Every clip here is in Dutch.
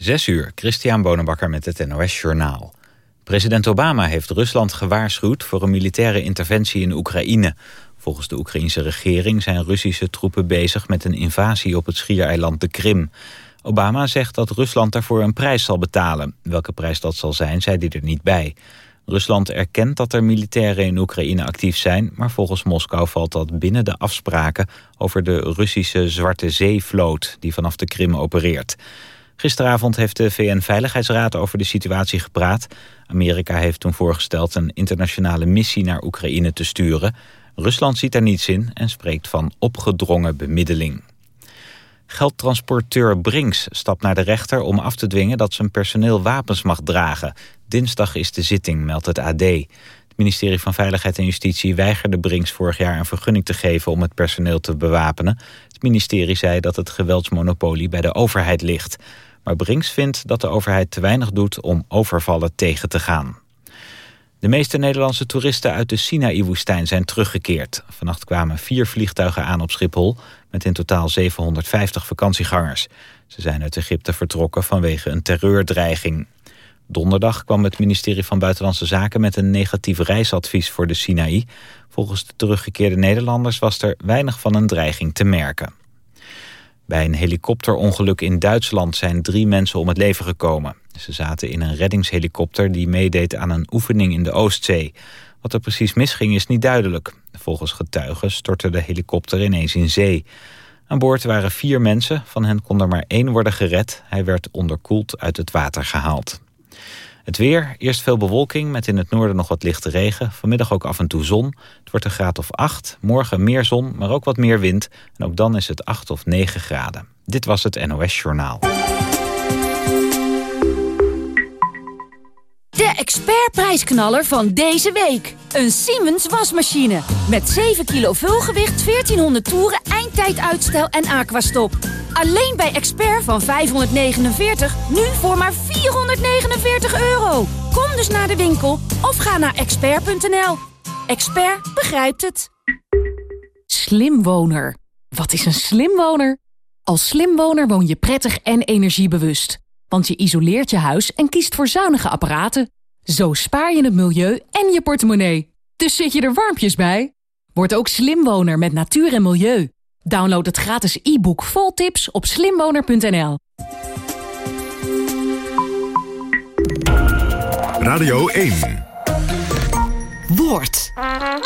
Zes uur, Christian Bonenbakker met het NOS Journaal. President Obama heeft Rusland gewaarschuwd voor een militaire interventie in Oekraïne. Volgens de Oekraïnse regering zijn Russische troepen bezig met een invasie op het schiereiland de Krim. Obama zegt dat Rusland daarvoor een prijs zal betalen. Welke prijs dat zal zijn, zei hij er niet bij. Rusland erkent dat er militairen in Oekraïne actief zijn... maar volgens Moskou valt dat binnen de afspraken... over de Russische Zwarte Zeevloot die vanaf de Krim opereert. Gisteravond heeft de VN-veiligheidsraad over de situatie gepraat. Amerika heeft toen voorgesteld een internationale missie naar Oekraïne te sturen. Rusland ziet daar niets in en spreekt van opgedrongen bemiddeling. Geldtransporteur Brinks stapt naar de rechter om af te dwingen dat zijn personeel wapens mag dragen. Dinsdag is de zitting, meldt het AD. Het ministerie van Veiligheid en Justitie weigerde Brinks vorig jaar een vergunning te geven om het personeel te bewapenen. Het ministerie zei dat het geweldsmonopolie bij de overheid ligt. Maar Brinks vindt dat de overheid te weinig doet om overvallen tegen te gaan. De meeste Nederlandse toeristen uit de Sinaï-woestijn zijn teruggekeerd. Vannacht kwamen vier vliegtuigen aan op Schiphol... met in totaal 750 vakantiegangers. Ze zijn uit Egypte vertrokken vanwege een terreurdreiging. Donderdag kwam het ministerie van Buitenlandse Zaken... met een negatief reisadvies voor de Sinaï. Volgens de teruggekeerde Nederlanders was er weinig van een dreiging te merken. Bij een helikopterongeluk in Duitsland zijn drie mensen om het leven gekomen. Ze zaten in een reddingshelikopter die meedeed aan een oefening in de Oostzee. Wat er precies misging is niet duidelijk. Volgens getuigen stortte de helikopter ineens in zee. Aan boord waren vier mensen, van hen kon er maar één worden gered. Hij werd onderkoeld uit het water gehaald. Het weer, eerst veel bewolking met in het noorden nog wat lichte regen. Vanmiddag ook af en toe zon. Het wordt een graad of 8. Morgen meer zon, maar ook wat meer wind. En ook dan is het 8 of 9 graden. Dit was het NOS Journaal. De expertprijsknaller van deze week. Een Siemens wasmachine. Met 7 kilo vulgewicht, 1400 toeren, eindtijduitstel en aquastop. Alleen bij Expert van 549, nu voor maar 449 euro. Kom dus naar de winkel of ga naar expert.nl. Expert begrijpt het. Slimwoner. Wat is een slimwoner? Als slimwoner woon je prettig en energiebewust. Want je isoleert je huis en kiest voor zuinige apparaten. Zo spaar je het milieu en je portemonnee. Dus zit je er warmpjes bij? Word ook slimwoner met natuur en milieu. Download het gratis e-book vol tips op slimwoner.nl. Radio 1. Woord. Woord.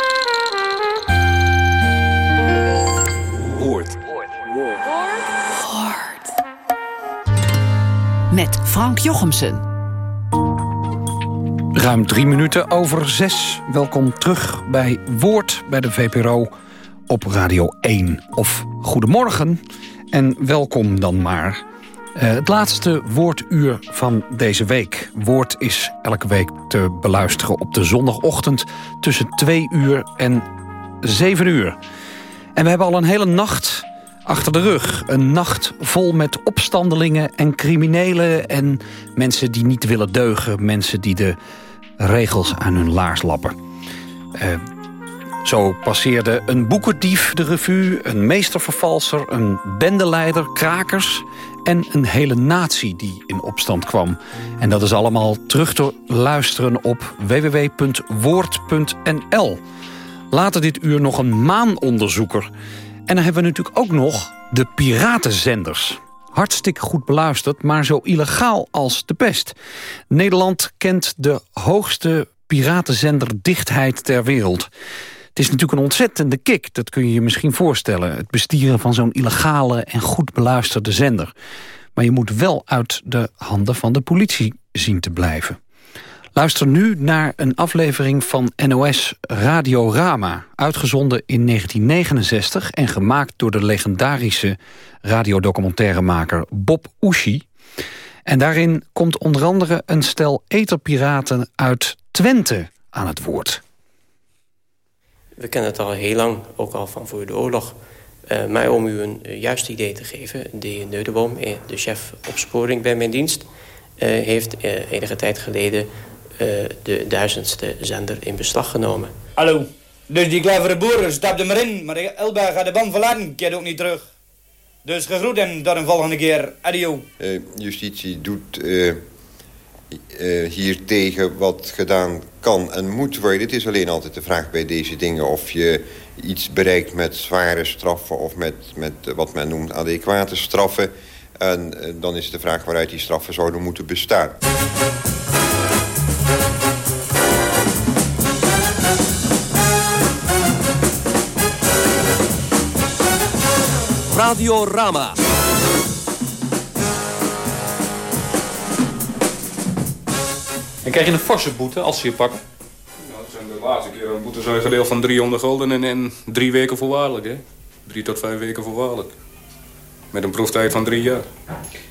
Woord. Met Frank Jochemsen. Ruim drie minuten over zes. Welkom terug bij Woord bij de VPRO op Radio 1. Of goedemorgen en welkom dan maar. Uh, het laatste woorduur van deze week. Woord is elke week te beluisteren op de zondagochtend... tussen 2 uur en 7 uur. En we hebben al een hele nacht achter de rug. Een nacht vol met opstandelingen en criminelen... en mensen die niet willen deugen. Mensen die de regels aan hun laars lappen. Uh, zo passeerde een boekendief de revue, een meestervervalser... een bendeleider, krakers en een hele natie die in opstand kwam. En dat is allemaal terug te luisteren op www.woord.nl. Later dit uur nog een maanonderzoeker. En dan hebben we natuurlijk ook nog de piratenzenders hartstikke goed beluisterd... maar zo illegaal als de pest. Nederland kent de hoogste piratenzenderdichtheid ter wereld. Het is natuurlijk een ontzettende kick, dat kun je je misschien voorstellen. Het bestieren van zo'n illegale en goed beluisterde zender. Maar je moet wel uit de handen van de politie zien te blijven. Luister nu naar een aflevering van NOS Radiorama... uitgezonden in 1969 en gemaakt door de legendarische radiodocumentaremaker Bob Oeschie. En daarin komt onder andere een stel eterpiraten uit Twente aan het woord. We kennen het al heel lang, ook al van voor de oorlog. Uh, maar om u een uh, juist idee te geven... de Neudeboom, eh, de chef opsporing bij mijn dienst... Heeft enige tijd geleden de duizendste zender in beslag genomen. Hallo, dus die clevere boeren stapten maar in... maar Elba gaat de band verlaten, keert ook niet terug. Dus gegroet en tot een volgende keer. Adio. Uh, justitie doet uh, uh, hier tegen wat gedaan kan en moet worden. Het is alleen altijd de vraag bij deze dingen of je iets bereikt met zware straffen... of met, met wat men noemt adequate straffen. En dan is de vraag waaruit die straffen zouden moeten bestaan. Radio Rama. En krijg je een forse boete als ze je pakken? Nou, dat zijn de laatste keer een boete zijn gedeeld van 300 gulden en, en drie weken voorwaardelijk. Hè? Drie tot vijf weken voorwaardelijk. Met een proeftijd van drie jaar.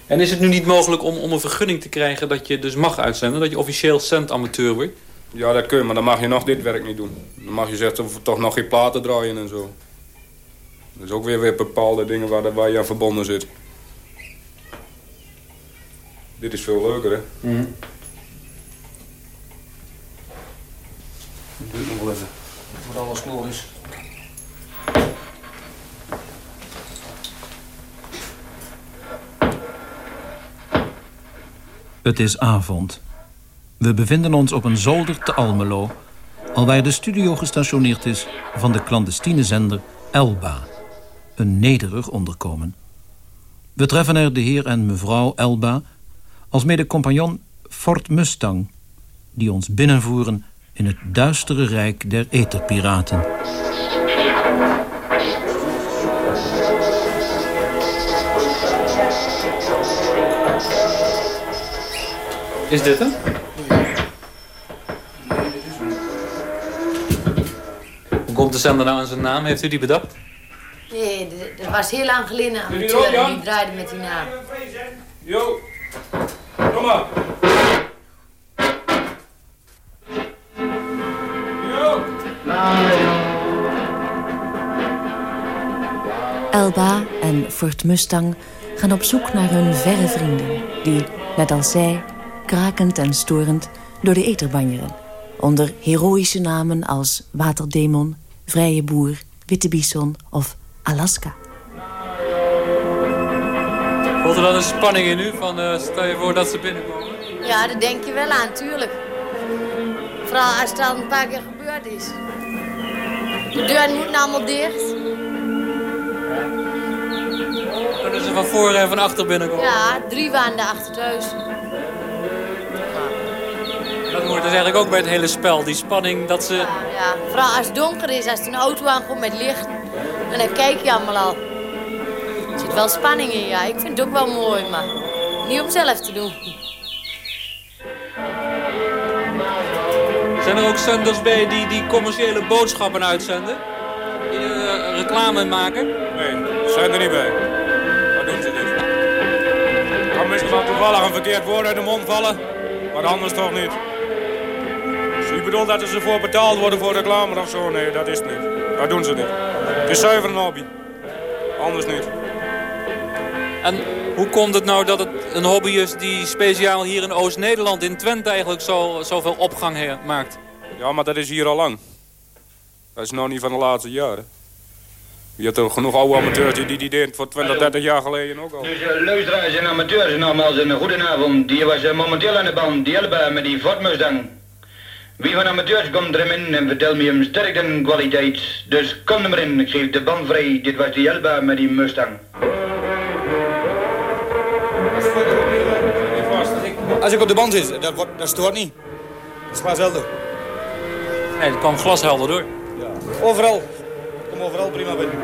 En is het nu niet mogelijk om, om een vergunning te krijgen dat je dus mag uitzenden? Dat je officieel centamateur wordt? Ja, dat kun je, maar dan mag je nog dit werk niet doen. Dan mag je zeggen, toch nog geen platen draaien en zo. Dat is ook weer, weer bepaalde dingen waar, waar je aan verbonden zit. Dit is veel leuker, hè? Mm. Duurt nog wel even. Voor alles klaar is. Het is avond. We bevinden ons op een zolder te Almelo... alwaar de studio gestationeerd is van de clandestine zender Elba een nederig onderkomen. We treffen er de heer en mevrouw Elba... als mede-compagnon Fort Mustang... die ons binnenvoeren in het duistere rijk der etherpiraten. Is dit hem? Hoe komt de zender nou aan zijn naam? Heeft u die bedacht? Nee, dat was heel lang geleden een amateur en die draaide met die naam. Jo, kom maar. Elba en Fort Mustang gaan op zoek naar hun verre vrienden... die, net als zij, krakend en storend door de ether banjeren. Onder heroïsche namen als Waterdemon, Vrije Boer, Witte Bison of Alaska. Voelt er dan een spanning in u? Van, uh, stel je voor dat ze binnenkomen? Ja, dat denk je wel aan, tuurlijk. Vooral als het al een paar keer gebeurd is. De deuren moeten allemaal dicht. Kunnen ze van voor en van achter binnenkomen? Ja, drie waren achter thuis. Dat hoort dus eigenlijk ook bij het hele spel, die spanning dat ze... Ja, ja. vooral als het donker is, als het een auto aankomt met licht. En dan kijk je allemaal al. Er zit wel spanning in, ja. Ik vind het ook wel mooi, maar niet om zelf te doen. Zijn er ook zenders bij die, die commerciële boodschappen uitzenden? Die uh, reclame maken? Nee, zijn er niet bij. Wat doen ze niet? Kan misschien wel toevallig een verkeerd woord uit de mond vallen, maar anders toch niet. Je bedoelt dat ze ervoor betaald worden voor reclame of zo? Nee, dat is het niet. Dat doen ze niet. Het is zuiver een hobby. Anders niet. En hoe komt het nou dat het een hobby is die speciaal hier in Oost-Nederland, in Twente eigenlijk zo, zoveel opgang maakt? Ja, maar dat is hier al lang. Dat is nou niet van de laatste jaren. Je hebt er genoeg oude amateurs die die deed voor 20, 30 jaar geleden ook al. Dus uh, luisteraars en amateurs nogmaals een goede avond. Die was uh, momenteel aan de band, die helpen met die Ford Mustang. Wie van amateurs komt er in en vertel me hem sterk en kwaliteit. Dus kom er maar in, ik geef de band vrij. Dit was die Elba met die Mustang. Als ik op de band zit, dat, wordt, dat stoort niet. Dat is glashelder. Nee, het kwam glashelder door. Ja. Overal. Kom overal prima binnen.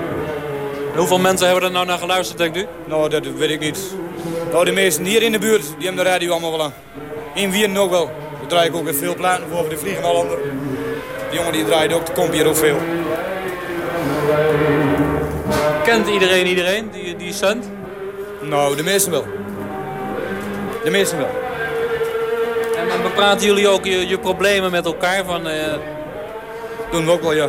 hoeveel mensen hebben er nou naar geluisterd, denkt u? Nou, dat weet ik niet. Nou, de meesten hier in de buurt, die hebben de radio allemaal wel aan. In Wien ook wel draai ik ook weer veel platen voor de Vliegende Hollander. Die jongen die draait ook, de hier ook veel. Kent iedereen iedereen, die, die cent? Nou, de meesten wel. De meesten wel. En, en bepraten jullie ook je, je problemen met elkaar? Van, uh... Doen we ook wel, ja.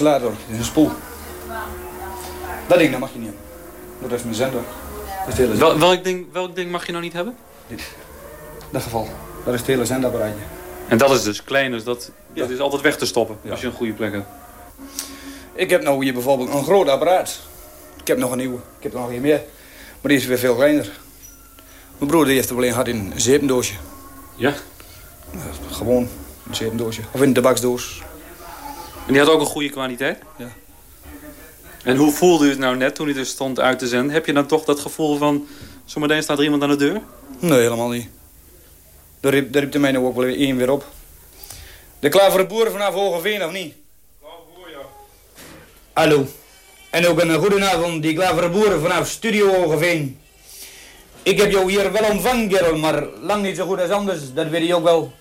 Accelerator. Dat is een spoel. Dat ding dat mag je niet hebben. Dat is mijn zender. Dat is Wel, welk, ding, welk ding mag je nou niet hebben? dat geval. Dat is het hele zendapparaatje. En dat is dus klein, dus dat, dat is altijd weg te stoppen als je een goede plek hebt. Ik heb nou hier bijvoorbeeld een groot apparaat. Ik heb nog een nieuwe. Ik heb er nog een meer. Maar die is weer veel kleiner. Mijn broer die heeft er alleen gehad in een zeependoosje. Ja? Gewoon een zeependoosje. Of in een tabaksdoos. En die had ook een goede kwaliteit? Ja. En hoe voelde u het nou net toen u er stond uit te zenden? Heb je dan toch dat gevoel van... zometeen staat er iemand aan de deur? Nee, helemaal niet. Daar riep, daar riep de mij nou ook wel één weer op. De klaar voor de boeren vanaf Hogeveen, of niet? Hallo. En ook een goedenavond, die klaar voor de boeren vanaf Studio Hogeveen. Ik heb jou hier wel ontvangen, Gerald, maar lang niet zo goed als anders, dat weet je ook wel.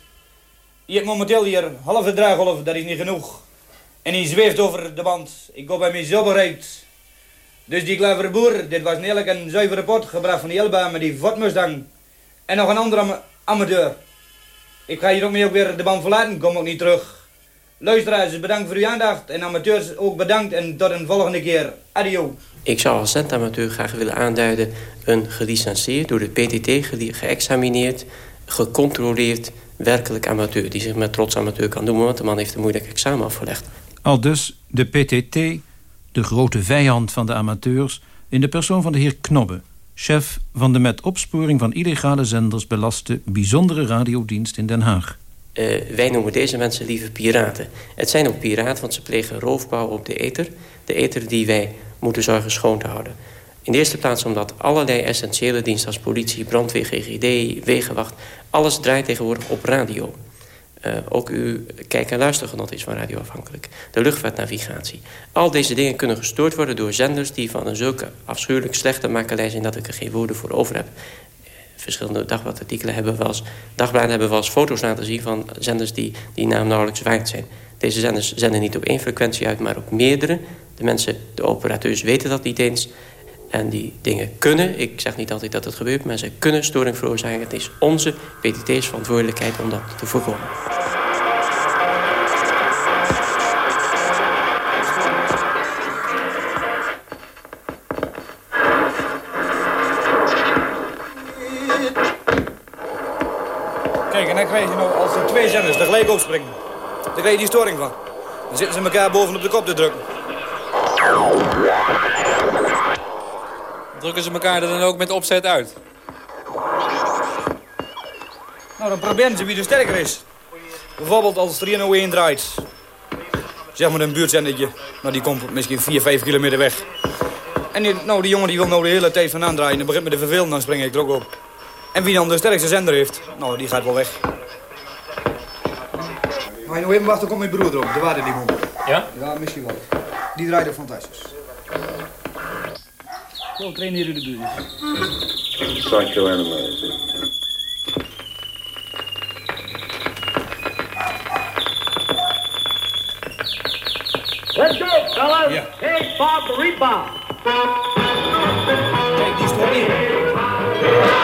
Je hebt momenteel hier halve draaggolf, dat is niet genoeg. En die zweeft over de band. Ik bij mij zo bereikt. Dus die klavere boer, dit was een eerlijk en zuivere pot, gebracht van die Elba met die Ford. En nog een andere ama- amateur. Ik ga hier ook mee ook weer de band verlaten, kom ook niet terug. Luisteraars, bedankt voor uw aandacht. En amateurs ook bedankt en tot een volgende keer. Adio. Ik zou als zendamateur graag willen aanduiden... een gelicenseerd, door de PTT geëxamineerd, gecontroleerd... werkelijk amateur, die zich met trots amateur kan noemen... want de man heeft een moeilijk examen afgelegd. Al dus de PTT, de grote vijand van de amateurs... in de persoon van de heer Knobbe... chef van de met opsporing van illegale zenders belaste... bijzondere radiodienst in Den Haag. Eh, wij noemen deze mensen liever piraten. Het zijn ook piraten, want ze plegen roofbouw op de ether. De ether die wij moeten zorgen schoon te houden. In de eerste plaats omdat allerlei essentiële diensten als politie, brandweer, GGD, wegenwacht... alles draait tegenwoordig op radio. Eh, ook uw kijk- en luistergenot is van radio afhankelijk. De luchtvaartnavigatie. Al deze dingen kunnen gestoord worden door zenders... die van een zulke afschuwelijk slechte makelij zijn... dat ik er geen woorden voor over heb. Eh, Verschillende dagbladartikelen hebben wel eens... dagbladen hebben eens foto's laten zien van zenders die die naam nauwelijks waard zijn. Deze zenders zenden niet op één frequentie uit, maar op meerdere. De mensen, de operateurs weten dat niet eens. En die dingen kunnen, ik zeg niet altijd dat het gebeurt... maar ze kunnen storing veroorzaken. Het is onze PTT's verantwoordelijkheid om dat te voorkomen. Kijk, en dan krijg je nou als er twee zenders tegelijk opspringen. Dan krijg je die storing van. Dan zitten ze elkaar bovenop de kop te drukken. Drukken ze elkaar er dan ook met opzet uit? Nou, dan proberen ze wie er sterker is. Bijvoorbeeld als er hier nou één draait. Zeg maar een buurtzendertje. Nou, die komt misschien 4, 5 kilometer weg. En die, nou, die jongen die wil nou de hele tijd van aandraaien. Dan begint me te vervelen, dan spring ik er ook op. En wie dan de sterkste zender heeft, nou, die gaat wel weg. Maar je nou even wachten, komt mijn broer erop. De waarde die man. Ja? Ja, misschien wel. Die draait er fantastisch. Wel traineren de buren. Psychoanalyze. Let's go, fellas. Yeah. Bob the rebound. Take these 20.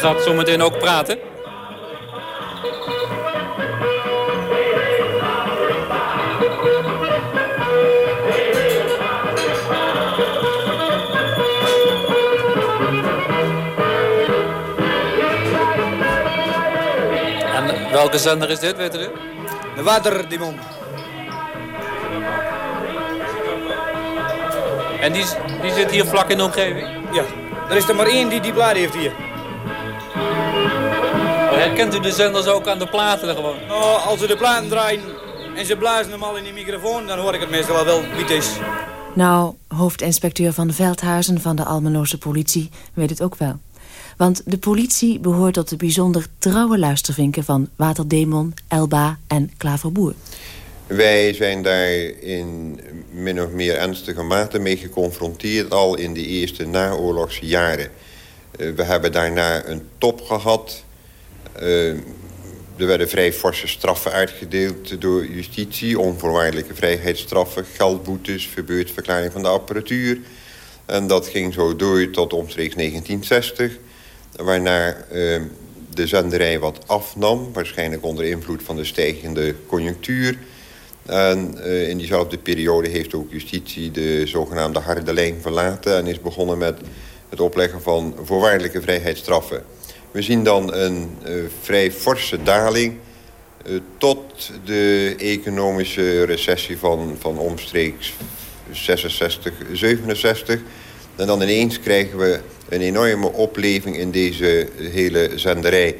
Gaat zometeen ook praten? En welke zender is dit, weet u? De waterdemon. En die, die zit hier vlak in de omgeving? Ja, er is er maar één die die bladen heeft hier. Herkent u de zenders ook aan de platen gewoon? Nou, als ze de platen draaien en ze blazen hem al in die microfoon, dan hoor ik het meestal al wel wie het is. Nou, hoofdinspecteur van Veldhuizen van de Almeloze politie weet het ook wel. Want de politie behoort tot de bijzonder trouwe luistervinken van Waterdemon, Elba en Klaverboer. Wij zijn daar in min of meer ernstige mate mee geconfronteerd... al in de eerste naoorlogse jaren. Eh, we hebben daarna een top gehad. Eh, er werden vrij forse straffen uitgedeeld door justitie. Onvoorwaardelijke vrijheidsstraffen, geldboetes, verbeurdverklaring van de apparatuur. En dat ging zo door tot omstreeks 1960. Waarna uh, de zenderij wat afnam. Waarschijnlijk onder invloed van de stijgende conjunctuur. En uh, in diezelfde periode heeft ook justitie de zogenaamde harde lijn verlaten... en is begonnen met het opleggen van voorwaardelijke vrijheidsstraffen. We zien dan een uh, vrij forse daling uh, tot de economische recessie van, van omstreeks 66, 67. En dan ineens krijgen we een enorme opleving in deze hele zenderij.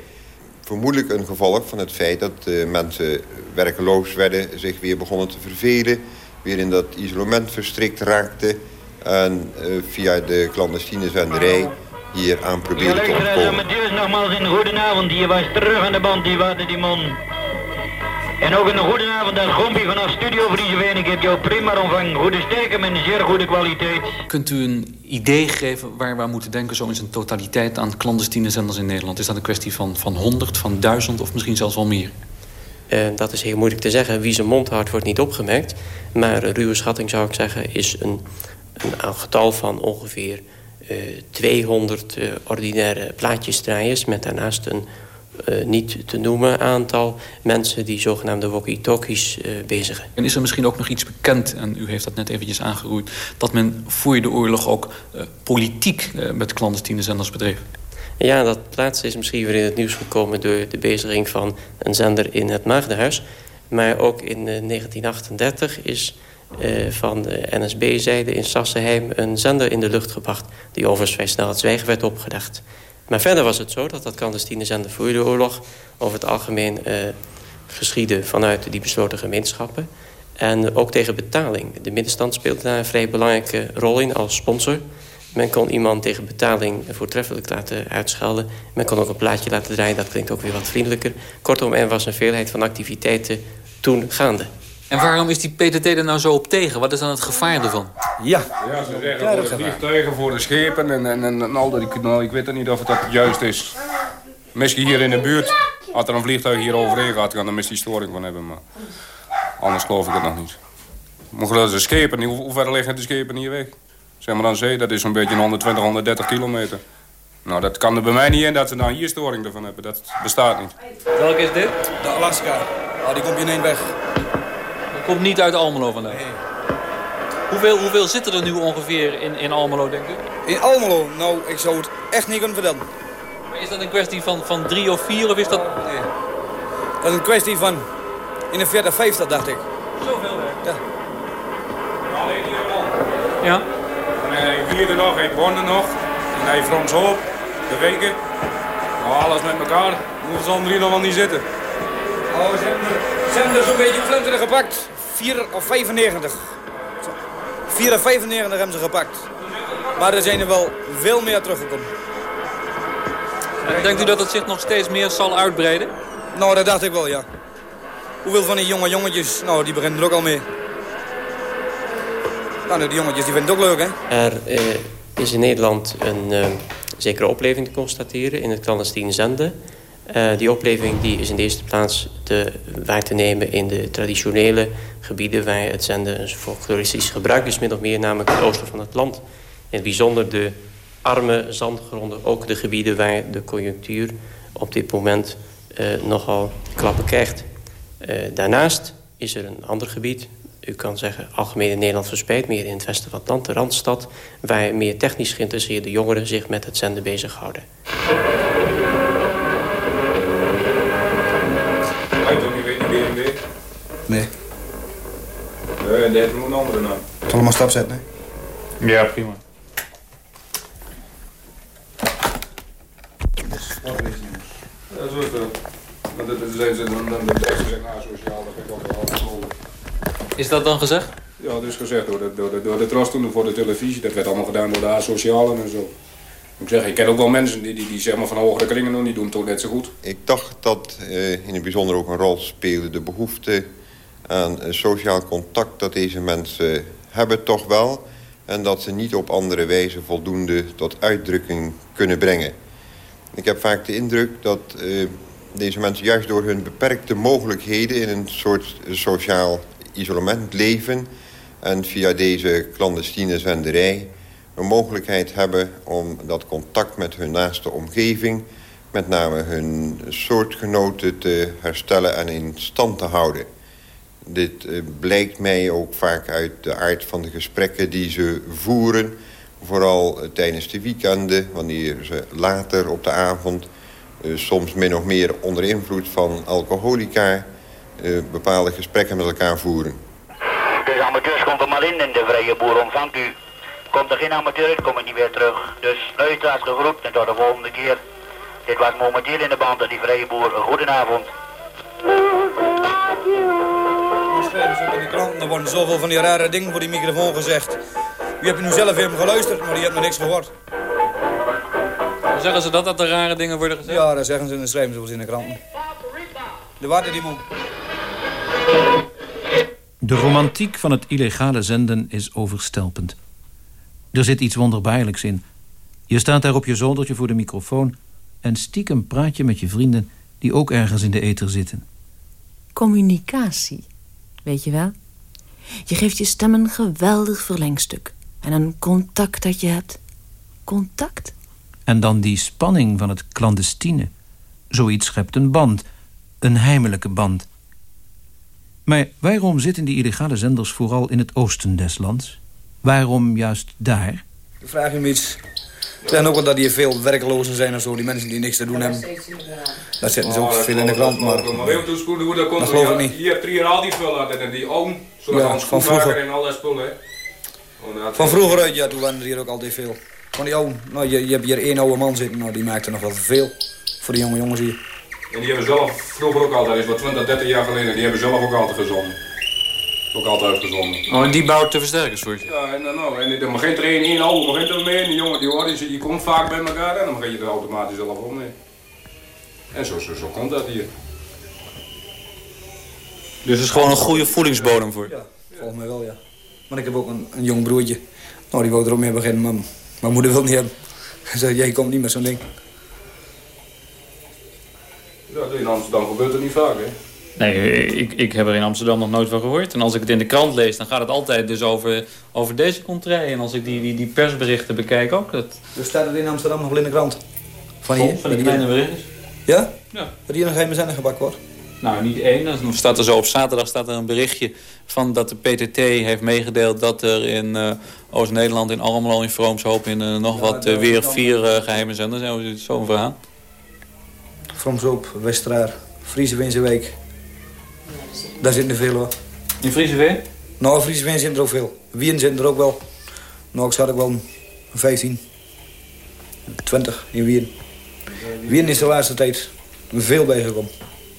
Vermoedelijk een gevolg van het feit dat mensen werkeloos werden... zich weer begonnen te vervelen, weer in dat isolement verstrikt raakten... en via de clandestine zenderij hier aan proberen te ontkomen. Met nogmaals een goedenavond. Hier was terug aan de band, die waren die man. En ook een goedenavond aan Gompie vanaf Studio Vrieseveen. Ik heb jou prima ontvangen. Goede sterken en zeer goede kwaliteit. Kunt u een idee geven waar we aan moeten denken... zo in zijn totaliteit aan clandestine zenders in Nederland? Is dat een kwestie van, van 100, van 1000 of misschien zelfs wel meer? Uh, dat is heel moeilijk te zeggen. Wie zijn mond houdt wordt niet opgemerkt. Maar een ruwe schatting zou ik zeggen is een, een getal van ongeveer 200 uh, ordinaire plaatjesdraaiers... met daarnaast een uh, niet te noemen aantal mensen... die zogenaamde walkie-talkies uh, bezigen. En is er misschien ook nog iets bekend, en u heeft dat net eventjes aangeroeid... dat men voor de oorlog ook uh, politiek met clandestine zenders bedreef? Ja, dat laatste is misschien weer in het nieuws gekomen... door de beziging van een zender in het Maagdenhuis. Maar ook in 1938 is uh, van de NSB-zijde in Sassenheim... een zender in de lucht gebracht... die overigens vrij snel het zwijgen werd opgedacht. Maar verder was het zo dat dat clandestine zender voor de oorlog... over het algemeen uh, geschiedde vanuit die besloten gemeenschappen. En ook tegen betaling. De middenstand speelde daar een vrij belangrijke rol in als sponsor. Men kon iemand tegen betaling voortreffelijk laten uitschelden. Men kon ook een plaatje laten draaien, dat klinkt ook weer wat vriendelijker. Kortom, er was een veelheid van activiteiten toen gaande. En waarom is die PTT er nou zo op tegen? Wat is dan het gevaar ervan? Ja, ja ze zeggen ja, voor de vliegtuigen, voor de schepen en, en, en, en al dat. Ik, nou, ik weet niet of het dat juist is. Misschien hier in de buurt, als er een vliegtuig hier overheen gaat, kan er misschien storing van hebben. Maar anders geloof ik het nog niet. Maar dat de schepen, hoe, hoe ver liggen de schepen hier weg? Zeg maar dan zee, dat is zo'n beetje 120, 130 kilometer. Nou, dat kan er bij mij niet in dat ze dan hier storing ervan hebben. Dat bestaat niet. Welke is dit? De Alaska. Oh, die komt je ineens weg. Komt niet uit Almelo vandaan? Nee. Hoeveel, hoeveel zitten er nu ongeveer in, in Almelo, denk u? In Almelo? Nou, ik zou het echt niet kunnen vertellen. Maar is dat een kwestie van, van drie of vier, of is dat... Nee. Dat is een kwestie van... In de 40, 50, dacht ik. Zoveel werk? Ja. Alleen hier wel. Ja. En hij vierde nog, hij bonde nog. En hij frons op, de weken. Nou, alles met elkaar. Hoeveel zal er hier nog wel niet zitten? Oh, ze hebben, ze hebben er zo'n beetje flunteren gepakt. 4 of 95. 4 of 95 hebben ze gepakt. Maar er zijn er wel veel meer teruggekomen. En denkt u dat het zich nog steeds meer zal uitbreiden? Nou, dat dacht ik wel, ja. Hoeveel van die jonge jongetjes, nou, die beginnen er ook al mee. Nou, die jongetjes die vinden het ook leuk, hè? Er uh, is in Nederland een uh, zekere opleving te constateren in het clandestine zenden. Uh, die opleving die is in de eerste plaats te, waar te nemen in de traditionele gebieden... waar het zenden een folkloristisch gebruik is, min of meer, namelijk het oosten van het land. In het bijzonder de arme zandgronden, ook de gebieden waar de conjunctuur op dit moment uh, nogal klappen krijgt. Uh, daarnaast is er een ander gebied, u kan zeggen algemeen in Nederland verspreid... meer in het westen van het land, de Randstad... waar meer technisch geïnteresseerde jongeren zich met het zenden bezighouden. Nee, en deze moet een andere naam. Het allemaal stap zetten, hè? Ja, prima. Ja, zo is het. Maar dat zijn ze dan de teksten zijn asociaal, dat vind ik ook wel Is dat dan gezegd? Ja, dat is gezegd door de, door de, door de trust toen voor de televisie. Dat werd allemaal gedaan door de asocialen en zo. Ik zeg, ik ken ook wel mensen die, die, die zeg maar van hogere kringen doen, die doen het ook net zo goed. Ik dacht dat uh, in het bijzonder ook een rol speelde de behoefte aan sociaal contact dat deze mensen hebben toch wel. En dat ze niet op andere wijze voldoende tot uitdrukking kunnen brengen. Ik heb vaak de indruk dat uh, deze mensen juist door hun beperkte mogelijkheden... in een soort sociaal isolement leven... en via deze clandestine zenderij een mogelijkheid hebben... om dat contact met hun naaste omgeving... met name hun soortgenoten te herstellen en in stand te houden. Dit uh, blijkt mij ook vaak uit de aard van de gesprekken die ze voeren... vooral uh, tijdens de weekenden, wanneer ze later op de avond... Uh, soms min of meer onder invloed van alcoholica... bepaalde gesprekken met elkaar voeren. Dus amateurs komt er maar in en de vrije boer ontvangt u. Komt er geen amateur, kom je niet weer terug. Dus luisteraars gegroept en tot de volgende keer. Dit was momenteel in de band die vrije boer. Goedenavond. In de kranten, er worden zoveel van die rare dingen voor die microfoon gezegd. Wie hebt nu zelf even geluisterd, maar die hebt nog niks gehoord. Zeggen ze dat, dat er rare dingen worden gezegd? Ja, dat zeggen ze in de schrijven zoals in de kranten. De water die moet. De romantiek van het illegale zenden is overstelpend. Er zit iets wonderbaarlijks in. Je staat daar op je zoldertje voor de microfoon... en stiekem praat je met je vrienden die ook ergens in de ether zitten. Communicatie, weet je wel? Je geeft je stem een geweldig verlengstuk. En een contact dat je hebt. Contact? En dan die spanning van het clandestine. Zoiets schept een band. Een heimelijke band. Maar waarom zitten die illegale zenders vooral in het oosten des lands? Waarom juist daar? Ik vraag je me iets. Het zijn ook wel dat hier veel werklozen zijn en zo. Die mensen die niks te doen hebben. Dat zitten ze ook veel in de krant, maar... Dat geloof ik niet. Je hebt hier al die vullen en die oom. Ja, van vroeger. En al dat spullen. Van vroeger uit, ja, toen waren er hier ook altijd veel. Van die oom. Nou, je, je hebt hier één oude man zitten, nou, die maakte nog wel veel. Voor de jonge jongens hier. En die hebben zelf vroeger ook altijd, is wat 20, 30 jaar geleden, die hebben zelf ook altijd gezongen. Ook altijd uitgezonden. Oh, en die bouwt de versterkers voor je? Ja, en, nou, en dan begint er één in, oude begint er mee. En die jongen die hoort, je, je komt vaak bij elkaar en dan begin je er automatisch zelf op mee. En zo, zo, zo komt dat hier. Dus het is gewoon een goede voedingsbodem voor je? Ja, volgens mij wel, ja. Maar ik heb ook een, een jong broertje. Nou, die wou er ook mee beginnen, maar mijn moeder wil niet hebben. Ze zei, jij komt niet met zo'n ding. Ja, in Amsterdam gebeurt het niet vaak, hè? Nee, ik, ik heb er in Amsterdam nog nooit van gehoord. En als ik het in de krant lees, dan gaat het altijd dus over, over deze contraille. En als ik die, die, die persberichten bekijk ook. Dat... Dus staat het in Amsterdam nog wel in de krant? Van hier? Van die kleine berichtjes. Ja? Ja. Dat hier nog geen zender gebakt wordt? Nou, niet één. Dan staat er zo op zaterdag staat er een berichtje van dat de PTT heeft meegedeeld dat er in uh, Oost-Nederland, in Almelo, in Vroomshoop, in uh, nog ja, wat uh, weer vier geheime zenders. Zo'n verhaal. Vroomshoop, Westraar, Friese Winzenweek. Daar zitten er veel hoor. In Frieseveen? Nou, in Frieseveen zitten er ook veel. Wien zitten er ook wel. Nou, ik zat ook wel 15, 20 in Wien. Wien is de laatste tijd veel bijgekomen.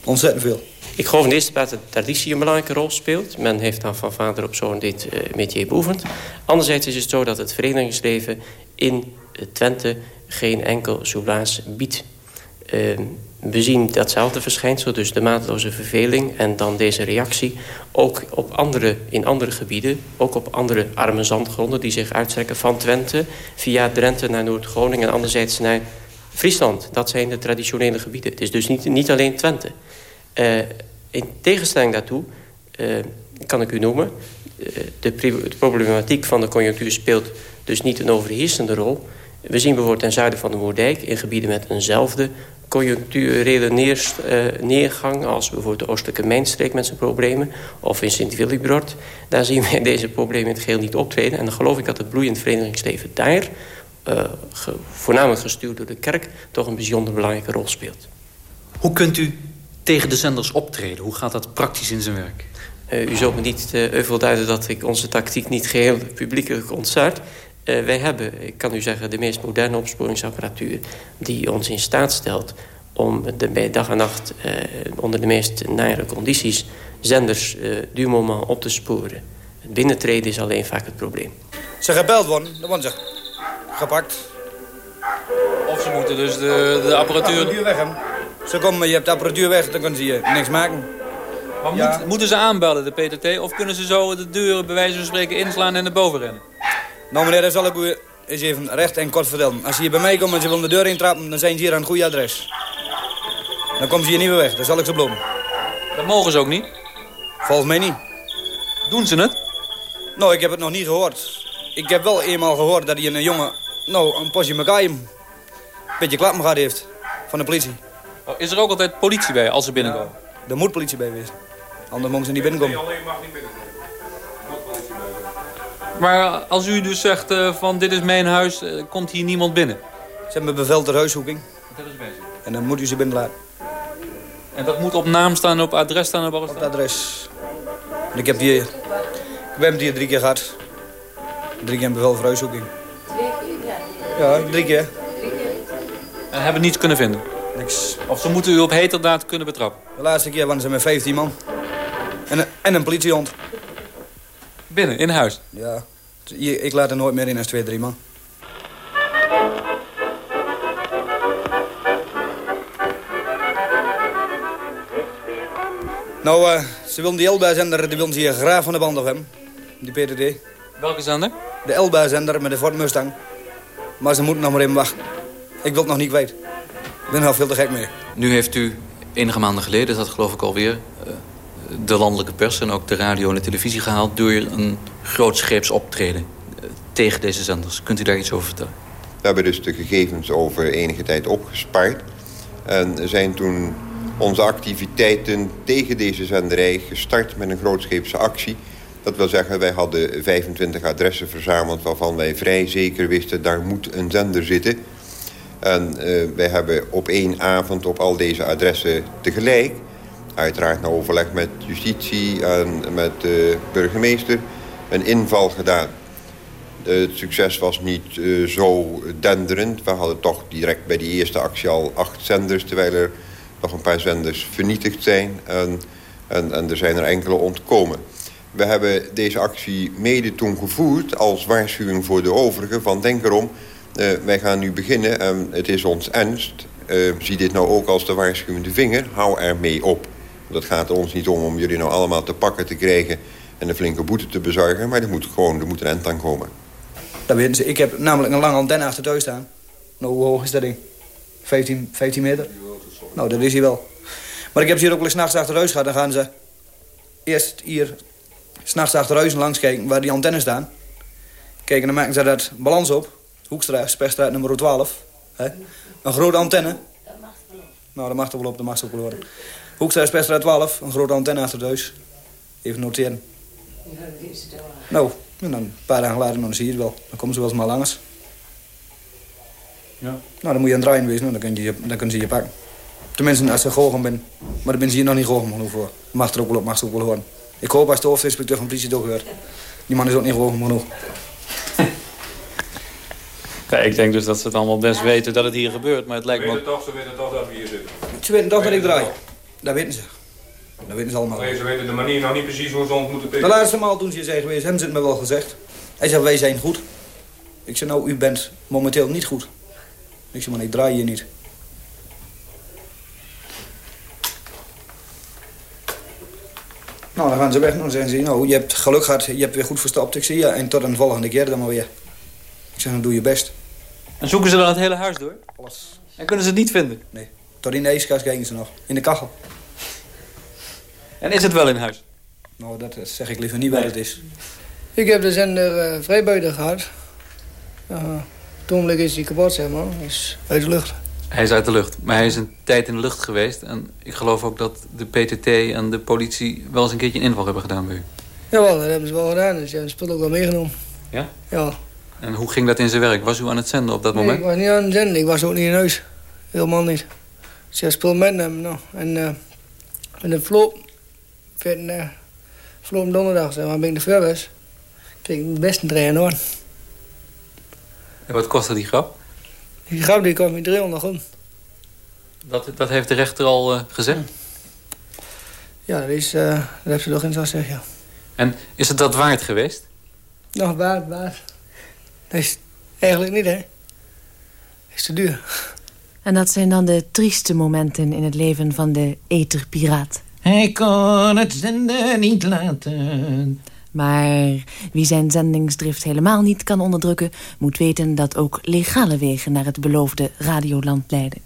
Ontzettend veel. Ik geloof in de eerste plaats dat traditie een belangrijke rol speelt. Men heeft dan van vader op zoon dit uh, métier beoefend. Anderzijds is het zo dat het verenigingsleven in Twente geen enkel soelaas biedt. Uh, we zien datzelfde verschijnsel, dus de mateloze verveling... en dan deze reactie ook op andere, in andere gebieden... ook op andere arme zandgronden die zich uitstrekken van Twente... via Drenthe naar Noord-Groningen en anderzijds naar Friesland. Dat zijn de traditionele gebieden. Het is dus niet, niet alleen Twente. Uh, in tegenstelling daartoe uh, kan ik u noemen... De, de problematiek van de conjunctuur speelt dus niet een overheersende rol... We zien bijvoorbeeld ten zuiden van de Moerdijk... in gebieden met eenzelfde conjuncturele neer, uh, neergang... als bijvoorbeeld de oostelijke mijnstreek met zijn problemen... of in Sint-Willibrord. Daar zien we deze problemen in het geheel niet optreden. En dan geloof ik dat het bloeiend verenigingsleven daar... Uh, ge, voornamelijk gestuurd door de kerk... toch een bijzonder belangrijke rol speelt. Hoe kunt u tegen de zenders optreden? Hoe gaat dat praktisch in zijn werk? Uh, u zult me niet uh, euvel duiden dat ik onze tactiek niet geheel publiekelijk ontstaat. Uh, wij hebben, ik kan u zeggen, de meest moderne opsporingsapparatuur... die ons in staat stelt om de, bij dag en nacht uh, onder de meest nare condities... zenders uh, du moment op te sporen. Het binnentreden is alleen vaak het probleem. Ze gebeld worden, dan worden ze gepakt. Of ze moeten dus de, de apparatuur... De apparatuur weg hebben. Ze komen, je hebt de apparatuur weg, dan kunnen ze je niks maken. Maar ja. moet, moeten ze aanbellen, de PTT? Of kunnen ze zo de deuren bij wijze van spreken inslaan en naar boven rennen? Nou meneer, dat zal ik u eens even recht en kort vertellen. Als ze hier bij mij komen en ze willen de deur intrappen, dan zijn ze hier aan een goed adres. Dan komen ze hier niet meer weg. Dan zal ik ze bloemen. Dat mogen ze ook niet? Volgens mij niet. Doen ze het? Nou, ik heb het nog niet gehoord. Ik heb wel eenmaal gehoord dat hij een jongen... Nou, een posje een beetje klappen gehad heeft. Van de politie. Oh, is er ook altijd politie bij als ze binnenkomen? Er moet politie bij wezen. Anders mogen ze niet binnenkomen. alleen mag niet binnenkomen. Maar als u dus zegt uh, van dit is mijn huis, uh, komt hier niemand binnen? Ze hebben bevel ter huiszoeking. Wat hebben ze bezig? En dan moet u ze binnenlaten. En dat moet op naam staan, op adres staan? Op, op het adres. En ik heb hier... Ik het hier drie keer gehad. Drie keer een bevel voor huiszoeking. Twee keer, ja. Ja, drie keer. En hebben niets kunnen vinden? Niks. Of ze moeten u op heterdaad kunnen betrappen? De laatste keer waren ze met 15 man. En een, en een politiehond. Binnen, in huis? Ja. Ik laat er nooit meer in als twee, drie man. Nou, uh, ze willen die Elba-zender, die willen ze hier graag van de band af hebben. Die PTT. Welke zender? De Elba-zender met de Ford Mustang. Maar ze moeten nog maar even wachten. Ik wil het nog niet kwijt. Ik ben er al veel te gek mee. Nu heeft u enige maanden geleden, dat geloof ik alweer... De landelijke pers en ook de radio en de televisie gehaald... door een grootscheeps optreden uh, tegen deze zenders. Kunt u daar iets over vertellen? We hebben dus de gegevens over enige tijd opgespaard. En zijn toen onze activiteiten tegen deze zenderij gestart met een grootscheepse actie. Dat wil zeggen, wij hadden 25 adressen verzameld... waarvan wij vrij zeker wisten, daar moet een zender zitten. En uh, wij hebben op één avond op al deze adressen tegelijk... uiteraard na overleg met justitie en met de burgemeester... een inval gedaan. Het succes was niet uh, zo denderend. We hadden toch direct bij die eerste actie al acht zenders... terwijl er nog een paar zenders vernietigd zijn. En, en, en er zijn er enkele ontkomen. We hebben deze actie mede toen gevoerd als waarschuwing voor de overigen... van denk erom, uh, wij gaan nu beginnen en het is ons ernst. Uh, zie dit nou ook als de waarschuwende vinger, hou er mee op. Dat gaat er ons niet om om jullie nou allemaal te pakken te krijgen... en een flinke boete te bezorgen, maar er moet gewoon er moet een end aan komen. Dat weten ze. Ik heb namelijk een lange antenne achter thuis staan. Nou, hoe hoog is dat ding? 15, 15 meter? Nou, dat is hij wel. Maar ik heb ze hier ook wel eens nachts achter huis gehad. Dan gaan ze eerst hier s'nachts achter huis langs kijken waar die antennes staan. Kijken, dan maken ze dat balans op. Hoekstraat, Sperstraat nummer 12. Hè? Een grote antenne. Nou, dat mag toch wel op, dat mag ze ook wel horen. Hoekstraat, Sperstraat 12, een grote antenne achter huis. Even noteren. Nou, en dan een paar dagen later, dan zie je het wel. Dan komen ze wel eens maar langs. Ja. Nou, dan moet je aan het draaien wezen, dan, kun je, dan kunnen ze je pakken. Tenminste, als ze goochem ben. Maar dan ben ze hier nog niet goochem genoeg voor. Mag er ook wel op, mag ze ook wel horen. Ik hoop als de hoofdinspecteur van politie het ook hoort. Die man is ook niet goochem genoeg. Ja, ik denk dus dat ze het allemaal best weten dat het hier gebeurt, maar het lijkt me... Weten toch, ze weten toch dat we hier zitten. Ze weten toch dat ik draai. Dat weten ze. Dat weten ze allemaal. Nee, ze weten de manier nog niet precies hoe ze ons moeten pikken. De laatste maal toen ze hier zijn geweest, hebben ze het me wel gezegd. Hij zei, wij zijn goed. Ik zei, nou, u bent momenteel niet goed. Ik zei, maar ik draai hier niet. Nou, dan gaan ze weg. Dan zeggen ze, nou, je hebt geluk gehad, je hebt weer goed verstopt. Ik zeg, ja, en tot een volgende keer dan maar weer. Ik zeg, dan doe je best. En zoeken ze dan het hele huis door? Alles. En kunnen ze het niet vinden? Nee. Tot in de ijskast kijken ze nog. In de kachel. En is het wel in huis? Nou, dat eh, zeg ik liever niet waar het is. Ik heb de zender uh, vrijbuiten gehad. Uh, is hij kapot, zeg maar. Hij is uit de lucht. Hij is uit de lucht, maar hij is een tijd in de lucht geweest. En ik geloof ook dat de PTT en de politie wel eens een keertje een inval hebben gedaan bij u. Jawel, dat hebben ze wel gedaan. Dus ze hebben spullen ook wel meegenomen. Ja? Ja. En hoe ging dat in zijn werk? Was u aan het zenden op dat nee, moment? ik was niet aan het zenden. Ik was ook niet in huis. Helemaal niet. Ze dus spul met hem. Nou. En uh, in de 14, uh, op eh, donderdag, zeg maar, ben ik de verwers. Kreeg ik best een trainer hoor. En wat kostte die grap? Die grap die kwam in 300 om. Dat, dat heeft de rechter al eh, gezegd? Ja, dat, is, eh, dat heeft ze toch in zo gezegd, ja. En is het dat waard geweest? Nog waard, waard. Dat is eigenlijk niet, hè. Is te duur. En dat zijn dan de trieste momenten in het leven van de eterpiraat. Hij kon het zenden niet laten. Maar wie zijn zendingsdrift helemaal niet kan onderdrukken... moet weten dat ook legale wegen naar het beloofde radioland leiden.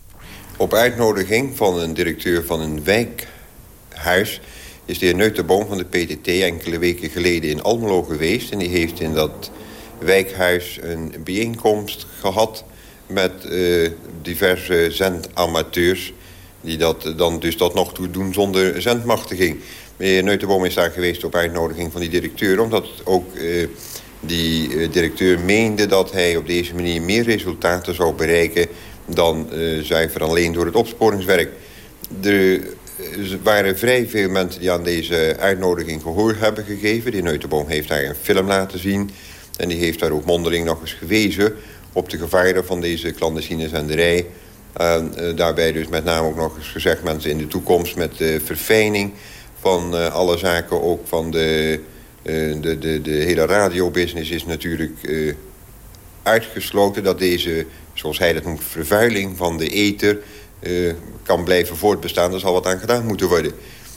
Op uitnodiging van een directeur van een wijkhuis... is de heer Neuterboom van de PTT enkele weken geleden in Almelo geweest. En die heeft in dat wijkhuis een bijeenkomst gehad... met uh, diverse zendamateurs... die dat dan dus tot nog toe doen zonder zendmachtiging. Meneer Neuterboom is daar geweest op uitnodiging van die directeur... omdat ook uh, die uh, directeur meende dat hij op deze manier meer resultaten zou bereiken dan uh, zuiver alleen door het opsporingswerk. Er waren vrij veel mensen die aan deze uitnodiging gehoor hebben gegeven. De Neuterboom heeft daar een film laten zien. En die heeft daar ook mondeling nog eens gewezen op de gevaren van deze clandestine zenderij. En uh, daarbij dus met name ook nog eens gezegd... mensen in de toekomst met de verfijning van uh, alle zaken... ook van de, uh, de, de, de hele radiobusiness is natuurlijk uitgesloten... dat deze zoals hij dat noemt, vervuiling van de ether kan blijven voortbestaan. Er zal wat aan gedaan moeten worden.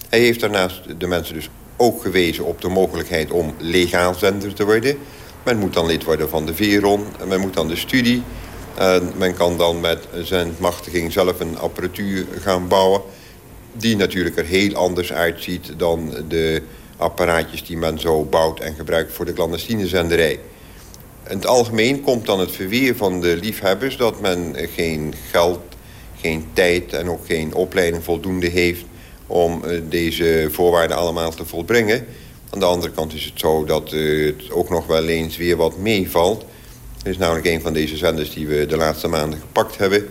Hij heeft daarnaast de mensen dus ook gewezen op de mogelijkheid om legaal zender te worden. Men moet dan lid worden van de VERON. En men moet dan de studie. En men kan dan met zijn machtiging zelf een apparatuur gaan bouwen... die natuurlijk er heel anders uitziet dan de apparaatjes die men zo bouwt en gebruikt voor de clandestine zenderij. In het algemeen komt dan het verweer van de liefhebbers... dat men geen geld, geen tijd en ook geen opleiding voldoende heeft... om uh, deze voorwaarden allemaal te volbrengen. Aan de andere kant is het zo dat uh, het ook nog wel eens weer wat meevalt. Er is namelijk een van deze zenders die we de laatste maanden gepakt hebben...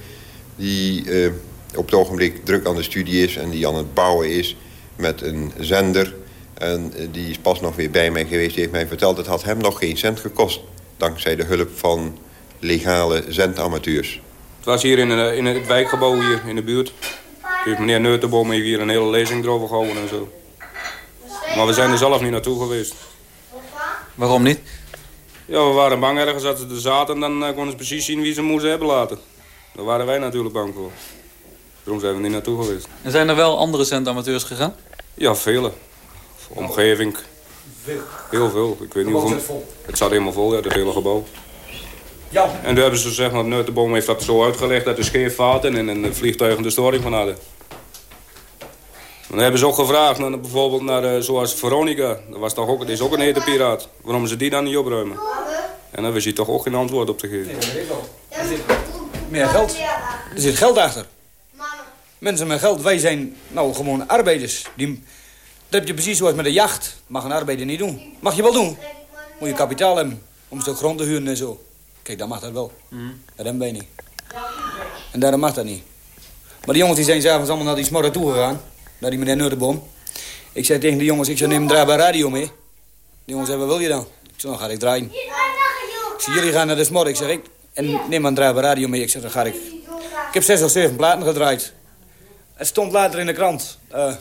die uh, op het ogenblik druk aan de studie is en die aan het bouwen is met een zender... En die is pas nog weer bij mij geweest. Die heeft mij verteld, het had hem nog geen cent gekost dankzij de hulp van legale zendamateurs. Het was hier in, in het wijkgebouw hier in de buurt. Heeft meneer Neutenboom heeft hier een hele lezing erover gehouden en zo. Maar we zijn er zelf niet naartoe geweest. Waarom niet? Ja, we waren bang ergens dat ze er zaten en dan uh, konden ze precies zien wie ze moesten hebben laten. Daar waren wij natuurlijk bang voor. Daarom zijn we niet naartoe geweest. En zijn er wel andere zendamateurs gegaan? Ja, vele. Omgeving, Heel veel. Ik weet niet hoeveel. Het zat helemaal vol, ja, het hele gebouw. Ja. En toen hebben ze gezegd, want Neutenboom heeft dat zo uitgelegd... dat er scheefvaten en een vliegtuigen de storing van hadden. Dan hebben ze ook gevraagd, naar, bijvoorbeeld naar, zoals Veronica. Dat, was toch ook, dat is ook een hete piraat. Waarom ze die dan niet opruimen? En daar wist hij toch ook geen antwoord op te geven. Nee, Meer geld. Er zit geld achter. Mensen met geld, wij zijn nou gewoon arbeiders. Die dat heb je precies zoals met een jacht. Mag een arbeider niet doen. Mag je wel doen. Moet je kapitaal hebben om een stuk grond te huren en zo. Kijk, dan mag dat wel. Mm. Dat hebben wij niet. En daarom mag dat niet. Maar die jongens die zijn s'avonds allemaal naar die smorren toe gegaan. Naar die meneer Noorderboom. Ik zei tegen de jongens, ik zei neem een draaibaar radio mee. Die jongens zei, wat wil je dan? Ik zei, dan ga ik draaien. Ik zei, jullie gaan naar de smorren. Ik zeg, ik, en neem een draaibaar radio mee. Ik zeg, dan ga ik. Ik heb zes of zeven platen gedraaid. Het stond later in de krant. Uh,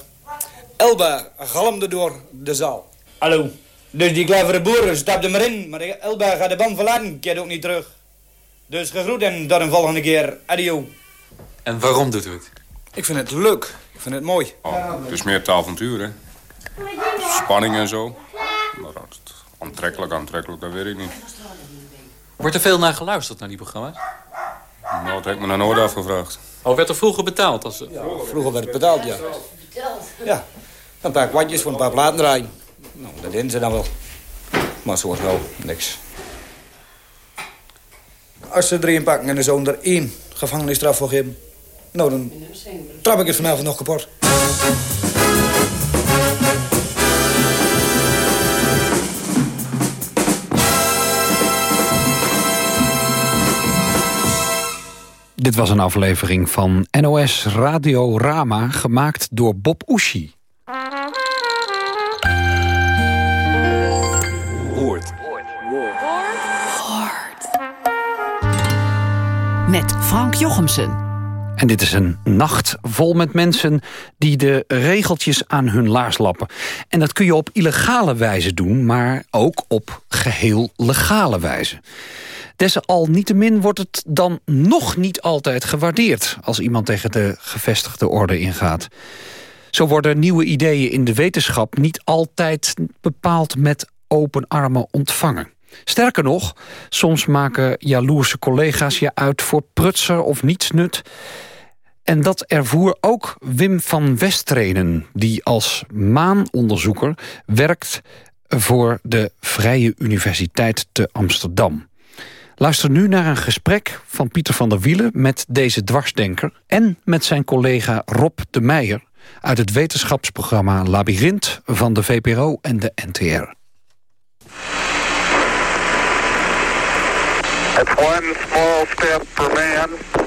Elba galmde door de zaal. Hallo. Dus die clevere boer stapte maar in, maar Elba gaat de band verlaten, keert ook niet terug. Dus gegroet en tot een volgende keer. Adio. En waarom doet u het? Ik vind het leuk. Ik vind het mooi. Oh, het is meer het avontuur, hè. Spanning en zo. Maar aantrekkelijk, aantrekkelijk, dat weet ik niet. Wordt er veel naar geluisterd, naar die programma's? Nou, dat heb ik me naar nooit afgevraagd. Oh, werd er vroeger betaald? Als... Ja, vroeger werd het betaald, ja. Ja, een paar kwartjes voor een paar platen draaien. Nou, dat deden ze dan wel. Maar zo was wel niks. Als ze er één pakken en er zo'n er één gevangenisstraf voor geven... nou, dan trap ik het vanavond nog kapot. Dit was een aflevering van NOS Radio Rama, gemaakt door Bob Oeschie. Hoort. Met Frank Jochemsen. En dit is een nacht vol met mensen die de regeltjes aan hun laars lappen. En dat kun je op illegale wijze doen, maar ook op geheel legale wijze. Desalniettemin wordt het dan nog niet altijd gewaardeerd... als iemand tegen de gevestigde orde ingaat. Zo worden nieuwe ideeën in de wetenschap niet altijd bepaald met open armen ontvangen. Sterker nog, soms maken jaloerse collega's je uit voor prutser of nietsnut. En dat ervoer ook Wim van Westrenen... die als maanonderzoeker werkt voor de Vrije Universiteit te Amsterdam. Luister nu naar een gesprek van Pieter van der Wielen... met deze dwarsdenker en met zijn collega Rob de Meijer... uit het wetenschapsprogramma Labyrinth van de VPRO en de NTR. One small step for man,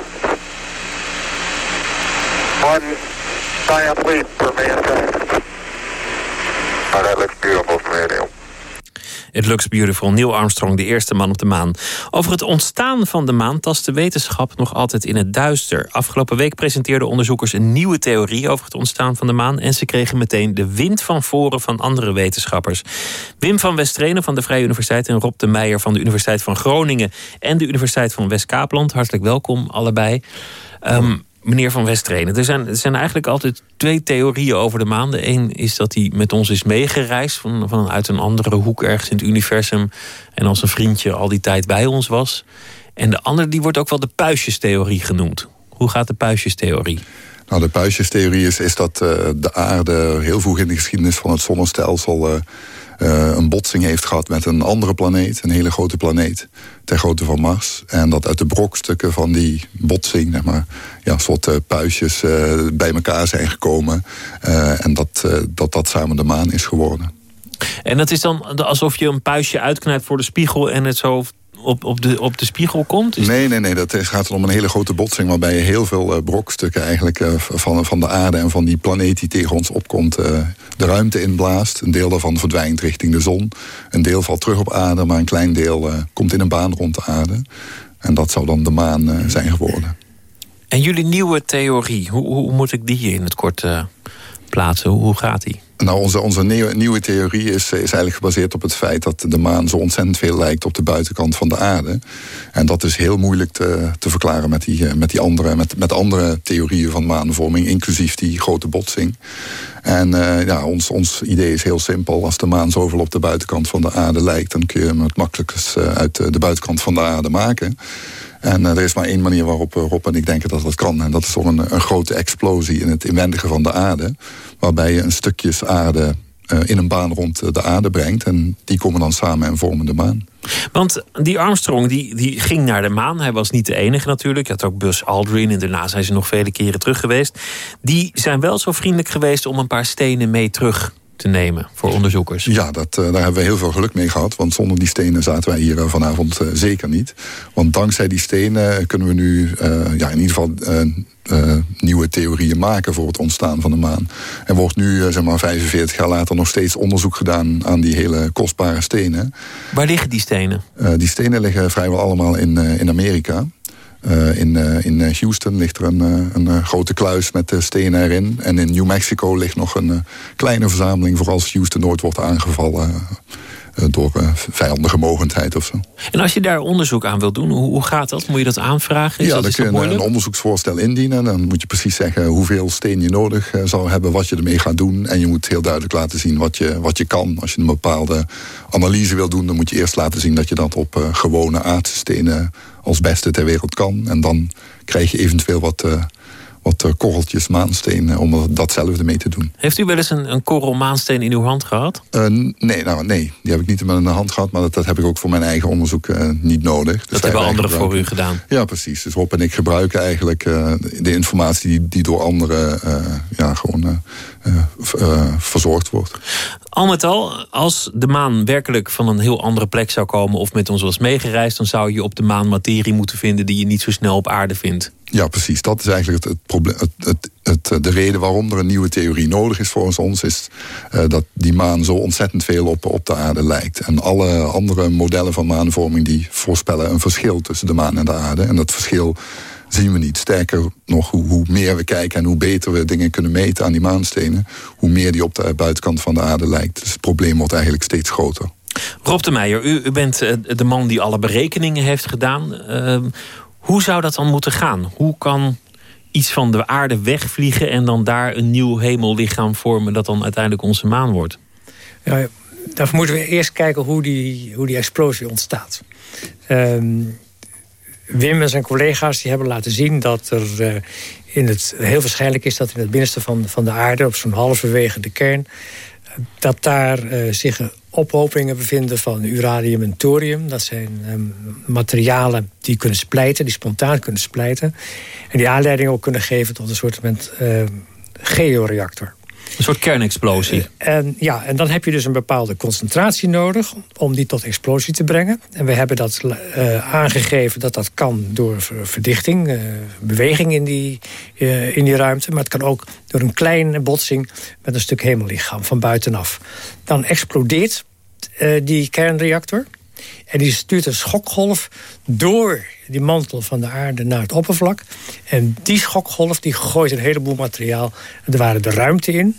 one giant leap for mankind. Oh, that looks beautiful from radio. It Looks Beautiful, Neil Armstrong, de eerste man op de maan. Over het ontstaan van de maan tast de wetenschap nog altijd in het duister. Afgelopen week presenteerden onderzoekers een nieuwe theorie over het ontstaan van de maan. En ze kregen meteen de wind van voren van andere wetenschappers. Wim van Westrenen van de Vrije Universiteit en Rob de Meijer van de Universiteit van Groningen en de Universiteit van West-Kaapland. Hartelijk welkom allebei. Um, meneer Van Westrenen, er zijn, er zijn eigenlijk altijd twee theorieën over de maan. De een is dat hij met ons is meegereisd van, vanuit een andere hoek ergens in het universum. En als een vriendje al die tijd bij ons was. En de andere die wordt ook wel de puistjestheorie genoemd. Hoe gaat de puistjestheorie? Nou, de puistjestheorie is, is dat uh, de aarde heel vroeg in de geschiedenis van het zonnestelsel... Uh, een botsing heeft gehad met een andere planeet, een hele grote planeet, ter grootte van Mars. En dat uit de brokstukken van die botsing, zeg maar, ja, soort uh, puistjes uh, bij elkaar zijn gekomen. en dat, dat dat samen de maan is geworden. En dat is dan alsof je een puistje uitknijpt voor de spiegel en het zo op, op, de, op de spiegel komt? nee, nee, nee. Dat gaat om een hele grote botsing... waarbij je heel veel uh, brokstukken eigenlijk, uh, van, van de aarde... en van die planeet die tegen ons opkomt... Uh, de ruimte inblaast. Een deel daarvan verdwijnt richting de zon. Een deel valt terug op aarde... maar een klein deel komt in een baan rond de aarde. En dat zou dan de maan zijn geworden. En jullie nieuwe theorie, hoe, hoe moet ik die in het kort plaatsen? Hoe, hoe gaat die? Nou, onze, onze nieuwe, nieuwe theorie is, is eigenlijk gebaseerd op het feit dat de maan zo ontzettend veel lijkt op de buitenkant van de aarde. En dat is heel moeilijk te, te verklaren met die, met die andere, met, met andere theorieën van maanvorming, inclusief die grote botsing. En uh, ja, ons, ons idee is heel simpel. Als de maan zoveel op de buitenkant van de aarde lijkt, dan kun je hem het makkelijkst uh, uit de buitenkant van de aarde maken. En uh, er is maar één manier waarop Rob en ik denken dat dat kan. En dat is toch een, grote explosie in het inwendige van de aarde. Waarbij je een stukjes aarde uh, in een baan rond de aarde brengt. En die komen dan samen en vormen de maan. Want die Armstrong die, die ging naar de maan. Hij was niet de enige natuurlijk. Je had ook Buzz Aldrin en daarna zijn ze nog vele keren terug geweest. Die zijn wel zo vriendelijk geweest om een paar stenen mee terug te nemen voor onderzoekers. Ja, dat, uh, daar hebben we heel veel geluk mee gehad. Want zonder die stenen zaten wij hier uh, vanavond uh, zeker niet. Want dankzij die stenen kunnen we nu ja, in ieder geval nieuwe theorieën maken voor het ontstaan van de maan. Er wordt nu, zeg maar 45 jaar later, nog steeds onderzoek gedaan aan die hele kostbare stenen. Waar liggen die stenen? die stenen liggen vrijwel allemaal in, in Amerika. Uh, in, uh, in Houston ligt er een, uh, een grote kluis met stenen erin. En in New Mexico ligt nog een kleine verzameling... voor als Houston nooit wordt aangevallen door vijandige mogendheid of zo. En als je daar onderzoek aan wil doen, hoe, hoe gaat dat? Moet je dat aanvragen? Is ja, dan kun je een, een onderzoeksvoorstel indienen. Dan moet je precies zeggen hoeveel steen je nodig zou hebben... wat je ermee gaat doen. En je moet heel duidelijk laten zien wat je, wat je kan. Als je een bepaalde analyse wil doen... dan moet je eerst laten zien dat je dat op gewone aardstenen als beste ter wereld kan. En dan krijg je eventueel wat, uh, wat uh, korreltjes maansteen uh, om datzelfde mee te doen. Heeft u wel eens een, een korrel maansteen in uw hand gehad? nee, nou, nee, die heb ik niet in mijn hand gehad. Maar dat, dat heb ik ook voor mijn eigen onderzoek niet nodig. Dus dat hebben anderen voor u gedaan? Ja, precies. Dus Rob en ik gebruiken eigenlijk de informatie die, die door anderen ja, gewoon verzorgd wordt. Al met al, als de maan werkelijk van een heel andere plek zou komen... of met ons was meegereisd... dan zou je op de maan materie moeten vinden... die je niet zo snel op aarde vindt. Ja, precies. Dat is eigenlijk het, probleem. Het, het, de reden waarom er een nieuwe theorie nodig is volgens ons... is uh, dat die maan zo ontzettend veel op, op de aarde lijkt. En alle andere modellen van maanvorming... die voorspellen een verschil tussen de maan en de aarde. En dat verschil zien we niet. Sterker nog, hoe, hoe, meer we kijken en hoe beter we dingen kunnen meten aan die maanstenen, hoe meer die op de buitenkant van de aarde lijkt. Dus het probleem wordt eigenlijk steeds groter. Rob de Meijer, u, u bent eh, de man die alle berekeningen heeft gedaan. Uh, hoe zou dat dan moeten gaan? Hoe kan iets van de aarde wegvliegen en dan daar een nieuw hemellichaam vormen dat dan uiteindelijk onze maan wordt? Ja, daarvoor moeten we eerst kijken hoe die, hoe die explosie ontstaat. Um, Wim en zijn collega's die hebben laten zien dat er uh, in het, heel waarschijnlijk is dat in het binnenste van, van de aarde... op zo'n halverwege de kern... dat daar uh, zich ophopingen bevinden van uranium en thorium. Dat zijn um, materialen die kunnen splijten, die spontaan kunnen splijten. En die aanleiding ook kunnen geven tot een soort uh, georeactor. Een soort kernexplosie. Eh, en, ja, en dan heb je dus een bepaalde concentratie nodig om die tot explosie te brengen. En we hebben dat uh, aangegeven dat dat kan door verdichting, uh, beweging in die, in die ruimte. Maar het kan ook door een kleine botsing met een stuk hemellichaam van buitenaf. Dan explodeert die kernreactor. En die stuurt een schokgolf door die mantel van de aarde naar het oppervlak. En die schokgolf die gooit een heleboel materiaal er waren de ruimte in.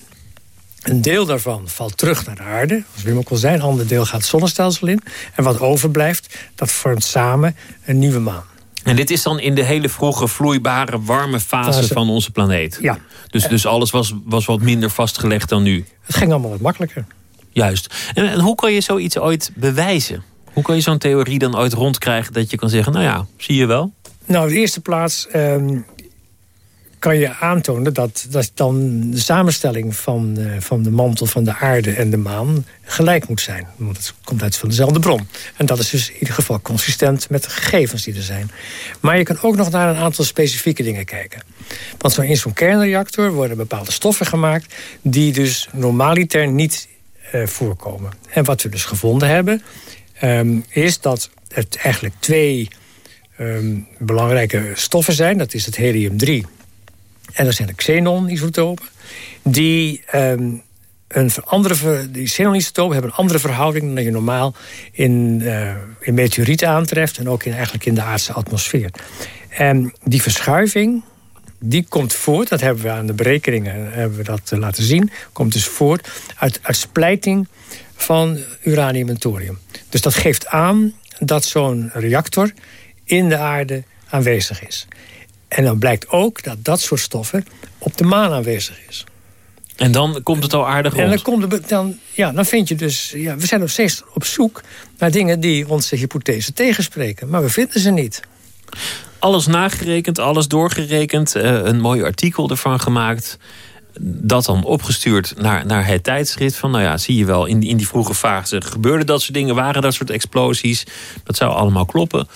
Een deel daarvan valt terug naar de aarde, als Wim ook al zei. Een ander deel gaat het zonnestelsel in. En wat overblijft, dat vormt samen een nieuwe maan. En dit is dan in de hele vroege, vloeibare, warme fase van onze planeet? Ja. Dus, dus alles was, was wat minder vastgelegd dan nu? Het ging allemaal wat makkelijker. Juist. En, en hoe kan je zoiets ooit bewijzen? Hoe kan je zo'n theorie dan ooit rondkrijgen dat je kan zeggen... nou ja, zie je wel? Nou, in de eerste plaats um, kan je aantonen dat, dat dan de samenstelling van, uh, van de mantel van de aarde en de maan gelijk moet zijn. Want het komt uit van dezelfde bron. En dat is dus in ieder geval consistent met de gegevens die er zijn. Maar je kan ook nog naar een aantal specifieke dingen kijken. Want zo in zo'n kernreactor worden bepaalde stoffen gemaakt... die dus normaliter niet uh, voorkomen. En wat we dus gevonden hebben um, is dat het eigenlijk twee um, belangrijke stoffen zijn. Dat is het helium-3 en dat zijn de xenon-isotopen. Die, um, een andere, die xenon-isotopen hebben een andere verhouding... dan je normaal in, uh, in meteorieten aantreft... en ook in, eigenlijk in de aardse atmosfeer. En die verschuiving die komt voort, dat hebben we aan de berekeningen hebben we dat, uh, laten zien... komt dus voort uit, uit splijting van uranium en thorium. Dus dat geeft aan dat zo'n reactor in de aarde aanwezig is. En dan blijkt ook dat dat soort stoffen op de maan aanwezig is. En dan komt het al aardig rond. En dan, komt de, dan, ja, dan vind je dus... Ja, we zijn nog steeds op zoek naar dingen die onze hypothese tegenspreken. Maar we vinden ze niet. Alles nagerekend, alles doorgerekend. Uh, een mooi artikel ervan gemaakt dat dan opgestuurd naar, naar het tijdschrift. Van nou ja, zie je wel, in in die vroege fase gebeurde dat soort dingen, waren dat soort explosies. Dat zou allemaal kloppen.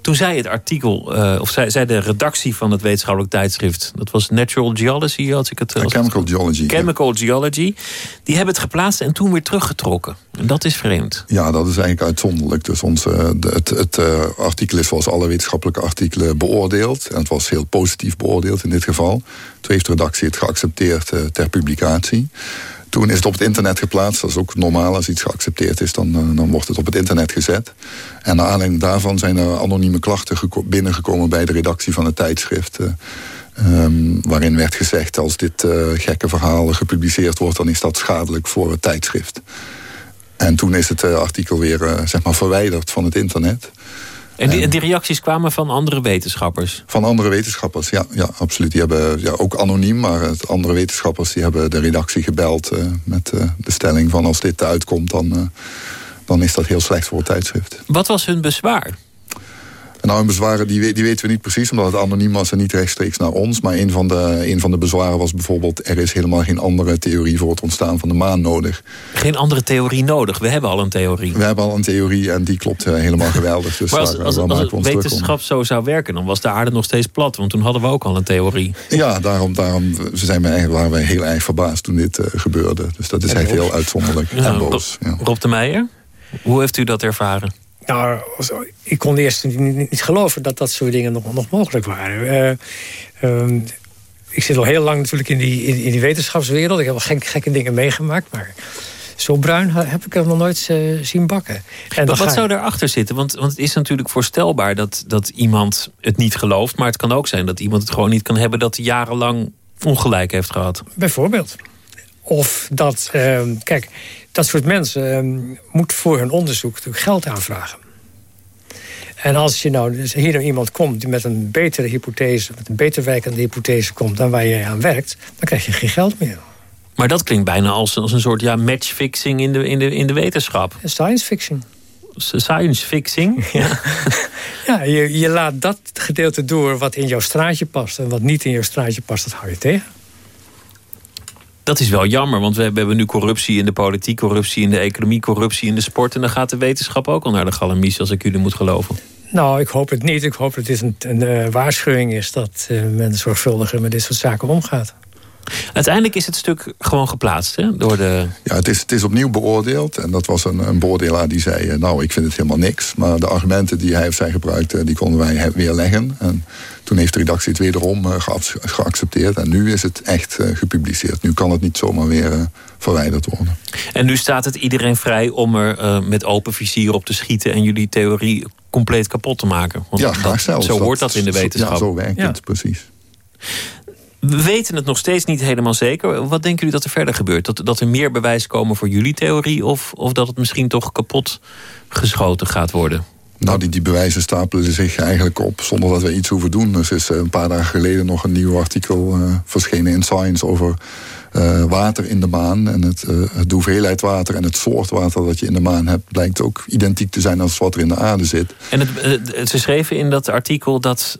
Toen zei het artikel, uh, of zei, zei de redactie van het wetenschappelijk tijdschrift... dat was Natural Geology, als ik het... Als chemical Geology. Chemical Geology. Die hebben het geplaatst en toen weer teruggetrokken. En dat is vreemd. Ja, dat is eigenlijk uitzonderlijk. Dus onze, de, het, het uh, artikel is zoals alle wetenschappelijke artikelen beoordeeld. En het was heel positief beoordeeld in dit geval. Toen heeft de redactie het geaccepteerd uh, ter publicatie. Toen is het op het internet geplaatst. Dat is ook normaal. Als iets geaccepteerd is, dan, uh, dan wordt het op het internet gezet. En naar aanleiding daarvan zijn er anonieme klachten binnengekomen... bij de redactie van het tijdschrift. Uh, um, waarin werd gezegd, als dit uh, gekke verhaal gepubliceerd wordt... dan is dat schadelijk voor het tijdschrift. En toen is het artikel weer zeg maar verwijderd van het internet... En die, die, reacties kwamen van andere wetenschappers? Van andere wetenschappers, ja, ja absoluut. Die hebben ja, ook anoniem, maar andere wetenschappers die hebben de redactie gebeld uh, met uh, de stelling van als dit uitkomt, dan, uh, dan is dat heel slecht voor het tijdschrift. Wat was hun bezwaar? Nou, een bezwaren die, die weten we niet precies, omdat het anoniem was en niet rechtstreeks naar ons. Maar een van, de, een van de bezwaren was bijvoorbeeld... er is helemaal geen andere theorie voor het ontstaan van de maan nodig. Geen andere theorie nodig? We hebben al een theorie. We hebben al een theorie en die klopt uh, helemaal geweldig. Dus maar als, daar, als, daar als, maken we als ons wetenschap zo zou werken... dan was de aarde nog steeds plat, want toen hadden we ook al een theorie. Ja, daarom, daarom zijn eigenlijk, waren wij heel erg verbaasd toen dit uh, gebeurde. Dus dat is En echt heel uitzonderlijk. Ja, en boos. Ja. Rob de Meijer, hoe heeft u dat ervaren? Nou, ik kon eerst niet, geloven dat dat soort dingen nog, nog mogelijk waren. Eh, ehm, ik zit al heel lang natuurlijk in die, in, in die wetenschapswereld. Ik heb wel gek, gekke dingen meegemaakt, maar zo bruin heb ik er nog nooit eh, zien bakken. En Wat, wat zou daarachter zitten? Want, want het is natuurlijk voorstelbaar dat, dat iemand het niet gelooft. Maar het kan ook zijn dat iemand het gewoon niet kan hebben... dat hij jarenlang ongelijk heeft gehad. Bijvoorbeeld. Of dat, ehm, kijk, dat soort mensen ehm, moet voor hun onderzoek natuurlijk geld aanvragen. En als je nou, dus hier nou iemand komt die met een betere hypothese, met een beter werkende hypothese komt dan waar jij aan werkt, dan krijg je geen geld meer. Maar dat klinkt bijna als, als een soort ja, matchfixing in de, in, de, in de wetenschap. Science fiction. Science fixing? Ja. Ja, Ja, je, je laat dat gedeelte door wat in jouw straatje past. En wat niet in jouw straatje past, dat hou je tegen. Dat is wel jammer, want we hebben nu corruptie in de politiek, corruptie in de economie, corruptie in de sport. En dan gaat de wetenschap ook al naar de galamies, als ik jullie moet geloven. Nou, ik hoop het niet. Ik hoop dat dit een, een, een waarschuwing is dat uh, men zorgvuldiger met dit soort zaken omgaat. Uiteindelijk is het stuk gewoon geplaatst hè? door de... Ja, het is, het is opnieuw beoordeeld. En dat was een, een beoordelaar die zei... Eh, nou, ik vind het helemaal niks. Maar de argumenten die hij of zij gebruikte... die konden wij weerleggen. En toen heeft de redactie het wederom uh, geaccepteerd. En nu is het echt gepubliceerd. Nu kan het niet zomaar weer verwijderd worden. En nu staat het iedereen vrij om er met open vizier op te schieten... en jullie theorie compleet kapot te maken. Want ja, graag zelfs. Zo hoort dat in de wetenschap. Ja, zo werkt ja. het, precies. We weten het nog steeds niet helemaal zeker. Wat denken jullie dat er verder gebeurt? Dat, dat er meer bewijs komen voor jullie theorie... Of, of dat het misschien toch kapot geschoten gaat worden? Nou, die, die bewijzen stapelen zich eigenlijk op zonder dat we iets hoeven doen. Dus is een paar dagen geleden nog een nieuw artikel uh, verschenen in Science... over uh, water in de maan. En het, de hoeveelheid water en het soort water dat je in de maan hebt... blijkt ook identiek te zijn als wat er in de aarde zit. En het, het, ze schreven in dat artikel dat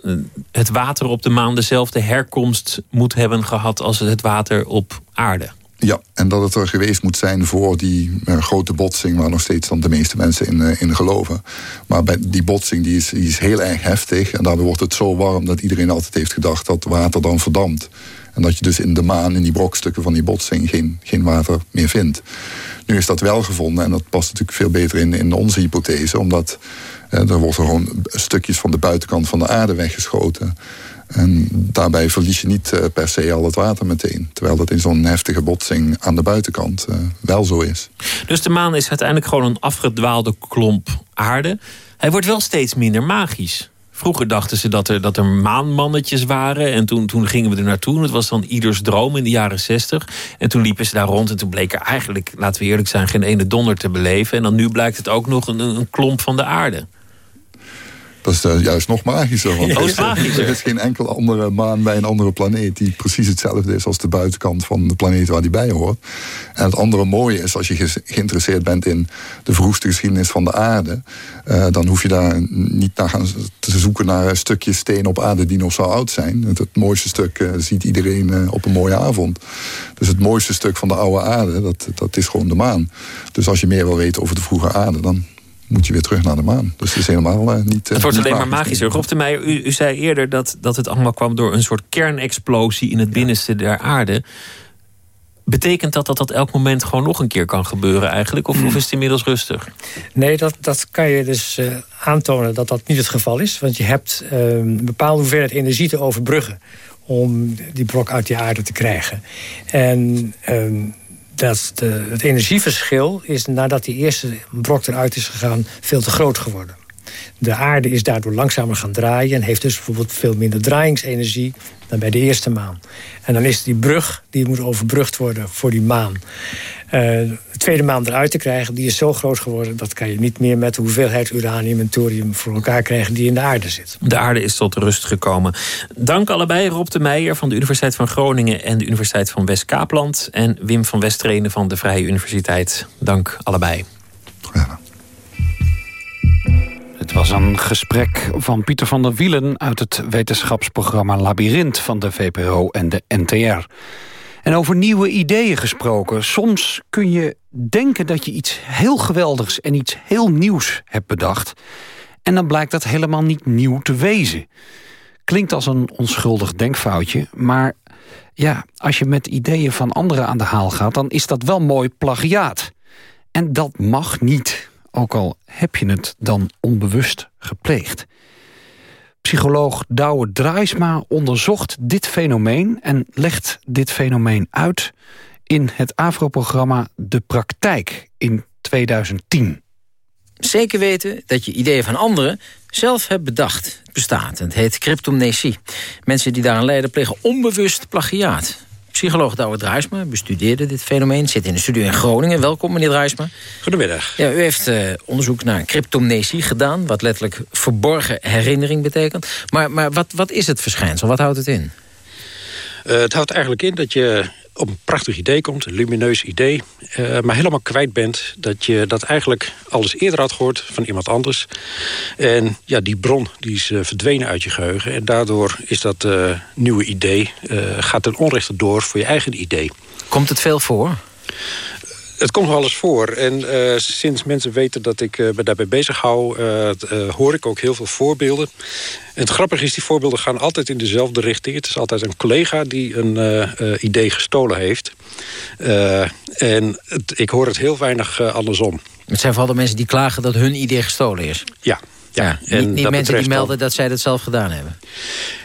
het water op de maan... dezelfde herkomst moet hebben gehad als het water op aarde. Ja, en dat het er geweest moet zijn voor die uh, grote botsing... waar nog steeds dan de meeste mensen in, uh, in geloven. Maar bij die botsing die is, die is heel erg heftig. En daardoor wordt het zo warm dat iedereen altijd heeft gedacht... dat water dan verdampt. En dat je dus in de maan, in die brokstukken van die botsing... geen, geen water meer vindt. Nu is dat wel gevonden en dat past natuurlijk veel beter in, in onze hypothese... omdat uh, er wordt er gewoon stukjes van de buitenkant van de aarde weggeschoten... En daarbij verlies je niet uh, per se al het water meteen. Terwijl dat in zo'n heftige botsing aan de buitenkant uh, wel zo is. Dus de maan is uiteindelijk gewoon een afgedwaalde klomp aarde. Hij wordt wel steeds minder magisch. Vroeger dachten ze dat er, dat er maanmannetjes waren. En toen, toen gingen we er naartoe. Het was dan ieders droom in de jaren zestig. En toen liepen ze daar rond. En toen bleek er eigenlijk, laten we eerlijk zijn, geen ene donder te beleven. En dan nu blijkt het ook nog een, een klomp van de aarde. Dat is uh, juist nog magischer. Want is magischer. Er is geen enkele andere maan bij een andere planeet... die precies hetzelfde is als de buitenkant van de planeet waar die bij hoort. En het andere mooie is, als je geïnteresseerd bent... in de vroegste geschiedenis van de aarde... Uh, dan hoef je daar niet naar gaan te zoeken naar een stukje steen op aarde... die nog zo oud zijn. Het, het mooiste stuk uh, ziet iedereen op een mooie avond. Dus het mooiste stuk van de oude aarde, dat, dat is gewoon de maan. Dus als je meer wil weten over de vroege aarde... dan moet je weer terug naar de maan. Dus het is helemaal uh, niet. Uh, het wordt niet alleen maar magischer. Rob de Meijer, u, u, zei eerder dat, dat het allemaal kwam door een soort kernexplosie in het binnenste der aarde. Betekent dat dat dat elk moment gewoon nog een keer kan gebeuren eigenlijk? Of, of is het inmiddels rustig? Nee, dat, dat kan je dus uh, aantonen dat dat niet het geval is. Want je hebt een bepaalde hoeveelheid energie te overbruggen om die brok uit die aarde te krijgen. En dat de, het energieverschil is nadat die eerste brok eruit is gegaan veel te groot geworden. De aarde is daardoor langzamer gaan draaien en heeft dus bijvoorbeeld veel minder draaiingsenergie dan bij de eerste maan. En dan is die brug, die moet overbrugd worden voor die maan. Uh, de tweede maan eruit te krijgen, die is zo groot geworden... dat kan je niet meer met de hoeveelheid uranium en thorium voor elkaar krijgen... die in de aarde zit. De aarde is tot rust gekomen. Dank allebei Rob de Meijer van de Universiteit van Groningen... en de Universiteit van West-Kaapland... en Wim van Westrenen van de Vrije Universiteit. Dank allebei. Ja. Het was een gesprek van Pieter van der Wielen... uit het wetenschapsprogramma Labyrinth van de VPRO en de NTR. En over nieuwe ideeën gesproken. Soms kun je denken dat je iets heel geweldigs en iets heel nieuws hebt bedacht. En dan blijkt dat helemaal niet nieuw te wezen. Klinkt als een onschuldig denkfoutje, maar ja, als je met ideeën van anderen aan de haal gaat... dan is dat wel mooi plagiaat. En dat mag niet, ook al heb je het dan onbewust gepleegd. Psycholoog Douwe Draaisma onderzocht dit fenomeen... en legt dit fenomeen uit in het AVRO-programma De Praktijk in 2010. Zeker weten dat je ideeën van anderen zelf hebt bedacht. Het bestaat. Het heet cryptomnesie. Mensen die daaraan lijden plegen onbewust plagiaat. Psycholoog Douwe Druisma bestudeerde dit fenomeen. Zit in de studio in Groningen. Welkom, meneer Druisma. Goedemiddag. Ja, u heeft uh, onderzoek naar cryptomnesie gedaan... wat letterlijk verborgen herinnering betekent. Maar, maar wat, wat is het verschijnsel? Wat houdt het in? Uh, het houdt eigenlijk in dat je op een prachtig idee komt, een lumineus idee... Uh, maar helemaal kwijt bent dat je dat eigenlijk alles eerder had gehoord van iemand anders. En ja, die bron die is uh, verdwenen uit je geheugen. En daardoor is dat uh, nieuwe idee, gaat ten onrechte door voor je eigen idee. Komt het veel voor? Het komt wel eens voor. En uh, sinds mensen weten dat ik uh, me daarbij bezig hou... Uh, hoor ik ook heel veel voorbeelden. En het grappige is, die voorbeelden gaan altijd in dezelfde richting. Het is altijd een collega die een idee gestolen heeft. en het, ik hoor het heel weinig andersom. Het zijn vooral de mensen die klagen dat hun idee gestolen is. Ja, ja, ja, niet, niet mensen die melden dat zij dat zelf gedaan hebben.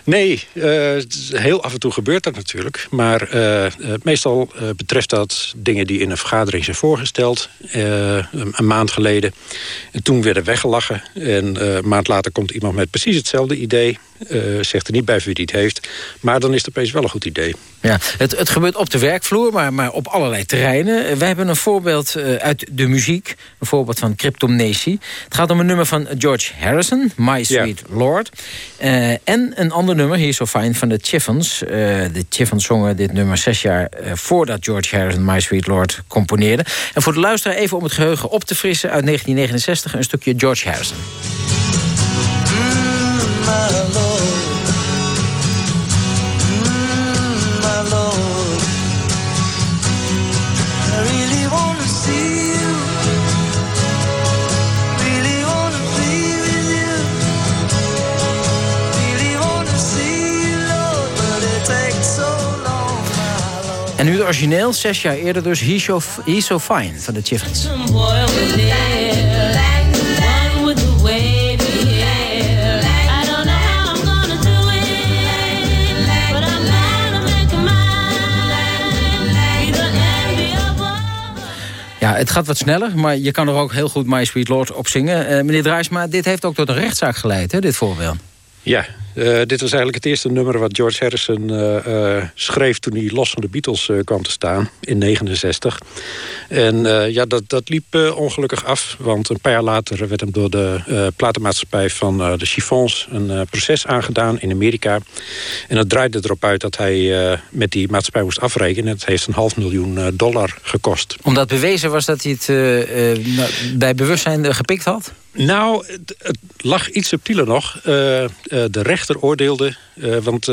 Nee, uh, heel af en toe gebeurt dat natuurlijk. Maar uh, meestal uh, betreft dat dingen die in een vergadering zijn voorgesteld. Een, een, maand geleden. En toen werden weggelachen. En een maand later komt iemand met precies hetzelfde idee. Zegt er niet bij wie die het heeft. Maar dan is het opeens wel een goed idee. Ja, het, het gebeurt op de werkvloer, maar, maar op allerlei terreinen. Wij hebben een voorbeeld uit de muziek. Een voorbeeld van Cryptomnesie. Het gaat om een nummer van George Harrison. My Sweet ja. Lord. en een ander nummer, hier zo fijn, van de Chiffons. Uh, de Chiffons zongen dit nummer zes jaar voordat George Harrison My Sweet Lord componeerde. En voor de luisteraar even om het geheugen op te frissen... uit 1969 een stukje George Harrison. En nu het origineel, zes jaar eerder dus, He's So, He's so Fine van de Chiffons. Ja, het gaat wat sneller, maar je kan er ook heel goed My Sweet Lord op zingen. Uh, meneer Draaisma, dit heeft ook tot een rechtszaak geleid, hè, dit voorbeeld. Ja, uh, dit was eigenlijk het eerste nummer wat George Harrison uh, uh, schreef... toen hij los van de Beatles kwam te staan, in 69. En ja, dat, dat liep ongelukkig af. Want een paar jaar later werd hem door de platenmaatschappij van de Chiffons... een proces aangedaan in Amerika. En dat draaide erop uit dat hij met die maatschappij moest afrekenen. Het heeft een half miljoen dollar gekost. Omdat bewezen was dat hij het bij bewustzijn gepikt had? Nou, het, het, lag iets subtieler nog. Uh, uh, de rechter oordeelde, uh, want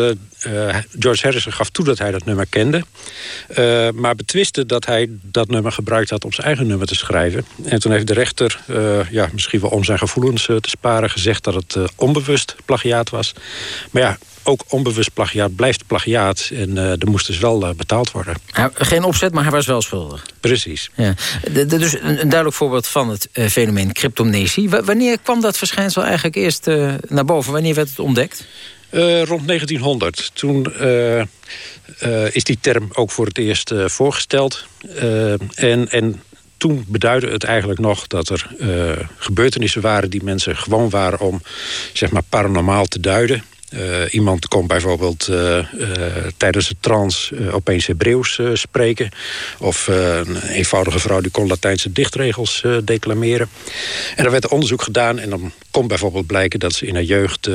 George Harrison gaf toe dat hij dat nummer kende. maar betwiste dat hij dat nummer gebruikt had om zijn eigen nummer te schrijven. En toen heeft de rechter, ja, misschien wel om zijn gevoelens te sparen... gezegd dat het onbewust plagiaat was. Maar ja, ook onbewust plagiaat blijft plagiaat. En uh, er moest dus wel uh, betaald worden. geen opzet, maar hij was wel schuldig. Precies. Ja. dus een, een, duidelijk voorbeeld van het uh, fenomeen cryptomnesie. Wanneer kwam dat verschijnsel eigenlijk eerst naar boven? Wanneer werd het ontdekt? rond 1900. Toen is die term ook voor het eerst voorgesteld. en... en toen beduidde het eigenlijk nog dat er gebeurtenissen waren... die mensen gewoon waren om zeg maar, paranormaal te duiden. Uh, iemand kon bijvoorbeeld uh, uh, tijdens het trans opeens Hebreeuws spreken. Of een eenvoudige vrouw die kon Latijnse dichtregels declameren. En er werd onderzoek gedaan en dan kon bijvoorbeeld blijken... dat ze in haar jeugd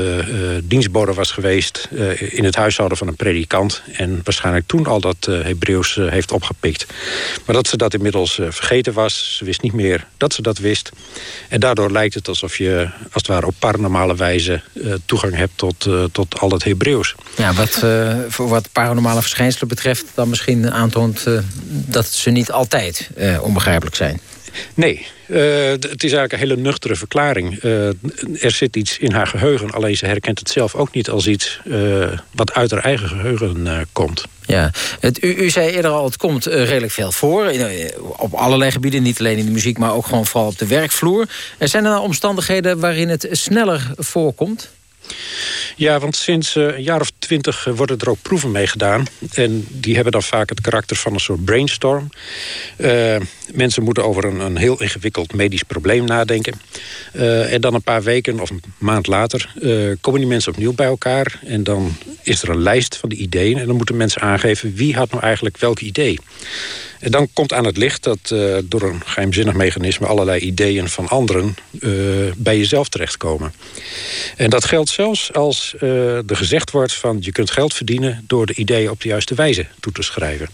dienstbode was geweest in het huishouden van een predikant. En waarschijnlijk toen al dat Hebreeuws heeft opgepikt. Maar dat ze dat inmiddels vergeten was. Ze wist niet meer dat ze dat wist. En daardoor lijkt het alsof je als het ware op paranormale wijze toegang hebt tot tot al het Hebreeuws. Ja, wat, uh, voor wat paranormale verschijnselen betreft... dan misschien aantoont uh, dat ze niet altijd uh, onbegrijpelijk zijn. Nee, het is eigenlijk een hele nuchtere verklaring. er zit iets in haar geheugen, alleen ze herkent het zelf ook niet als iets... wat uit haar eigen geheugen komt. Ja, het, u, u, zei eerder al, het komt redelijk veel voor. op allerlei gebieden, niet alleen in de muziek... maar ook gewoon vooral op de werkvloer. Er zijn er nou omstandigheden waarin het sneller voorkomt? Ja, want sinds uh, een jaar of twintig uh, worden er ook proeven mee gedaan. En die hebben dan vaak het karakter van een soort brainstorm. Uh, mensen moeten over een, een, heel ingewikkeld medisch probleem nadenken. en dan een paar weken of een maand later komen die mensen opnieuw bij elkaar. En dan is er een lijst van de ideeën... en dan moeten mensen aangeven wie had nou eigenlijk welk idee. En dan komt aan het licht dat uh, door een geheimzinnig mechanisme... allerlei ideeën van anderen uh, bij jezelf terechtkomen. En dat geldt zelfs als uh, er gezegd wordt van... je kunt geld verdienen door de ideeën op de juiste wijze toe te schrijven.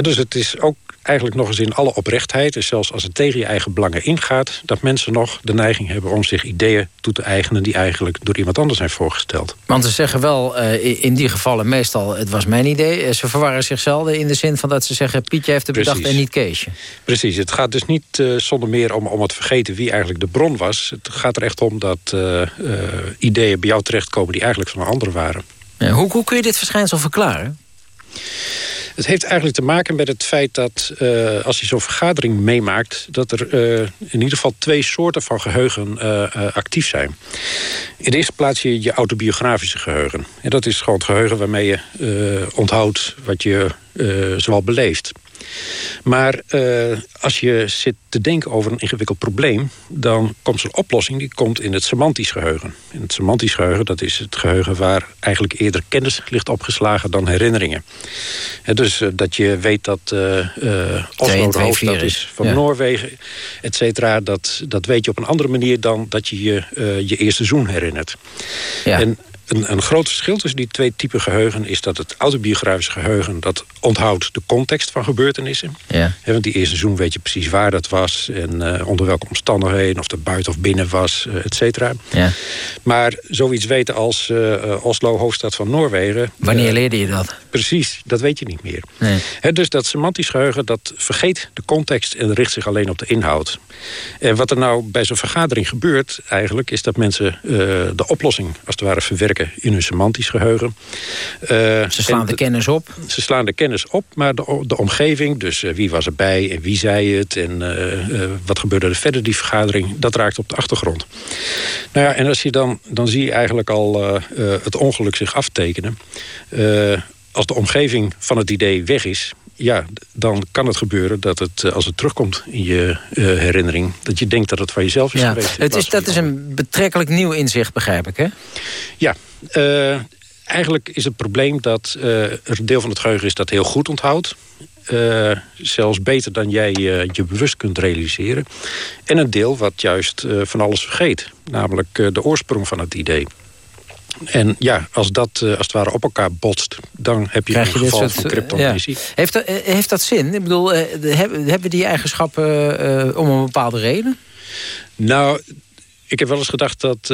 Dus het is ook eigenlijk nog eens in alle oprechtheid... en zelfs als het tegen je eigen belangen ingaat... dat mensen nog de neiging hebben om zich ideeën toe te eigenen... die eigenlijk door iemand anders zijn voorgesteld. Want ze zeggen wel uh, in die gevallen meestal... het was mijn idee. Ze verwarren zich zelden in de zin van dat ze zeggen... Pietje heeft het bedacht en niet Keesje. Precies, het gaat dus niet uh, zonder meer om, om het vergeten... wie eigenlijk de bron was. Het gaat er echt om dat uh, ideeën bij jou terechtkomen... die eigenlijk van een ander waren. Ja, hoe, hoe kun je dit verschijnsel verklaren? Het heeft eigenlijk te maken met het feit dat uh, als je zo'n vergadering meemaakt... dat er uh, in ieder geval twee soorten van geheugen uh, actief zijn. In de eerste plaats je, je autobiografische geheugen. En dat is gewoon het geheugen waarmee je onthoudt wat je zoal beleeft. Maar uh, als je zit te denken over een ingewikkeld probleem... dan komt zo'n oplossing die komt in het semantisch geheugen. In het semantisch geheugen, dat is het geheugen... waar eigenlijk eerder kennis ligt opgeslagen dan herinneringen. He, dus uh, dat je weet dat uh, Oslo de hoofdstad is van ja. Noorwegen, et cetera... Dat, dat weet je op een andere manier dan dat je je, je eerste zoen herinnert. Ja. En een, een groot verschil tussen die twee typen geheugen... is dat het autobiografische geheugen... dat onthoudt de context van gebeurtenissen. Ja. He, want die eerste seizoen weet je precies waar dat was... en uh, onder welke omstandigheden, of het buiten of binnen was, uh, et cetera. Ja. Maar zoiets weten als uh, Oslo, hoofdstad van Noorwegen... Wanneer leerde je dat? Precies, dat weet je niet meer. Nee. He, dus dat semantisch geheugen, dat vergeet de context... en richt zich alleen op de inhoud. En wat er nou bij zo'n vergadering gebeurt eigenlijk... is dat mensen de oplossing, als het ware, verwerken in hun semantisch geheugen. Uh, ze slaan de kennis op? Ze slaan de kennis op, maar de, de omgeving... dus uh, wie was erbij en wie zei het... en uh, wat gebeurde er verder die vergadering... dat raakt op de achtergrond. Nou ja, en als je dan, dan zie je eigenlijk al het ongeluk zich aftekenen... als de omgeving van het idee weg is ja, dan kan het gebeuren dat het, als het terugkomt in je uh, herinnering... dat je denkt dat het van jezelf is ja, geweest. Het is, dat is een betrekkelijk nieuw inzicht, begrijp ik, hè? Ja, uh, eigenlijk is het probleem dat uh, er een deel van het geheugen is dat heel goed onthoudt. Uh, zelfs beter dan jij uh, je bewust kunt realiseren. En een deel wat juist van alles vergeet. Namelijk de oorsprong van het idee. En ja, als dat als het ware op elkaar botst... dan heb je Krijg een je geval soort, van cryptomnesie. Ja. Heeft, dat, heeft dat zin? Ik bedoel, hebben, die eigenschappen om een bepaalde reden? Nou, ik heb wel eens gedacht dat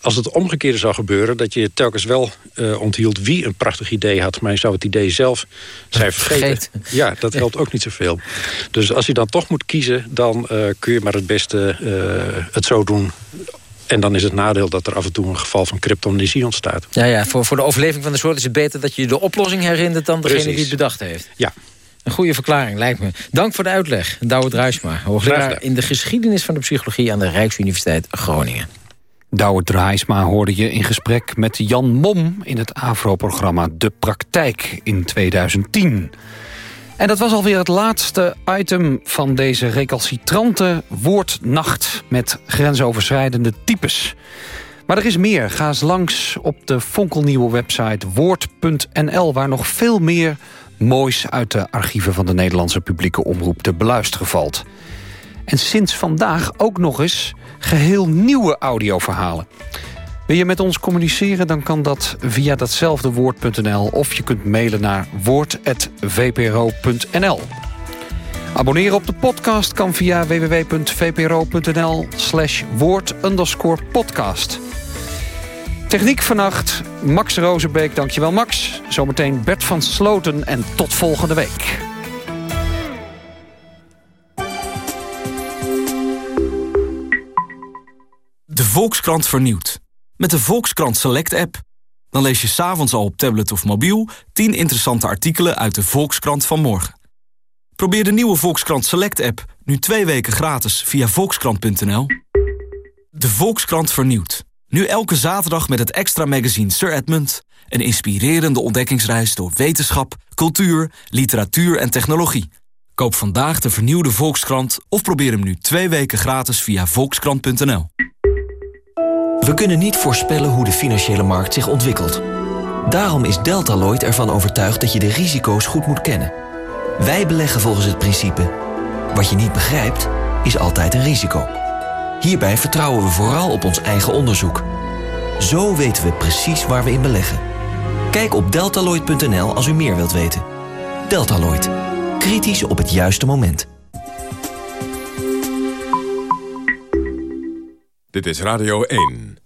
als het omgekeerde zou gebeuren... dat je telkens wel onthield wie een prachtig idee had... maar je zou het idee zelf zijn vergeten. Vergeten. Ja, dat helpt ook niet zoveel. Dus als je dan toch moet kiezen... dan kun je maar het beste het zo doen en dan is het nadeel dat er af en toe een geval van cryptomnesie ontstaat. Ja, ja voor, voor de overleving van de soort is het beter dat je de oplossing herinnert... dan degene Precies. die het bedacht heeft. Ja. Een goede verklaring, lijkt me. Dank voor de uitleg, Douwe Druisma. Hoogleraar in de geschiedenis van de psychologie... aan de Rijksuniversiteit Groningen. Douwe Draaisma hoorde je in gesprek met Jan Mom... in het AVRO-programma De Praktijk in 2010. En dat was alweer het laatste item van deze recalcitrante woordnacht... met grensoverschrijdende types. Maar er is meer. Ga eens langs op de fonkelnieuwe website woord.nl... waar nog veel meer moois uit de archieven van de Nederlandse publieke omroep te beluisteren valt. En sinds vandaag ook nog eens geheel nieuwe audioverhalen. Wil je met ons communiceren, dan kan dat via datzelfde woord.nl... of je kunt mailen naar woord.vpro.nl. Abonneren op de podcast kan via www.vpro.nl... slash woord podcast. Techniek vannacht, Max Rozenbeek. Dankjewel, Max. Zometeen Bert van Sloten en tot volgende week. De Volkskrant vernieuwt. Met de Volkskrant Select-app. Dan lees je s'avonds al op tablet of mobiel... 10 interessante artikelen uit de Volkskrant van morgen. Probeer de nieuwe Volkskrant Select-app nu twee weken gratis via volkskrant.nl. De Volkskrant vernieuwt. Nu elke zaterdag met het extra magazine Sir Edmund. Een inspirerende ontdekkingsreis door wetenschap, cultuur, literatuur en technologie. Koop vandaag de vernieuwde Volkskrant of probeer hem nu twee weken gratis via volkskrant.nl. We kunnen niet voorspellen hoe de financiële markt zich ontwikkelt. Daarom is Deltaloid ervan overtuigd dat je de risico's goed moet kennen. Wij beleggen volgens het principe... wat je niet begrijpt, is altijd een risico. Hierbij vertrouwen we vooral op ons eigen onderzoek. Zo weten we precies waar we in beleggen. Kijk op deltaloid.nl als u meer wilt weten. Deltaloid. Kritisch op het juiste moment. Dit is Radio 1.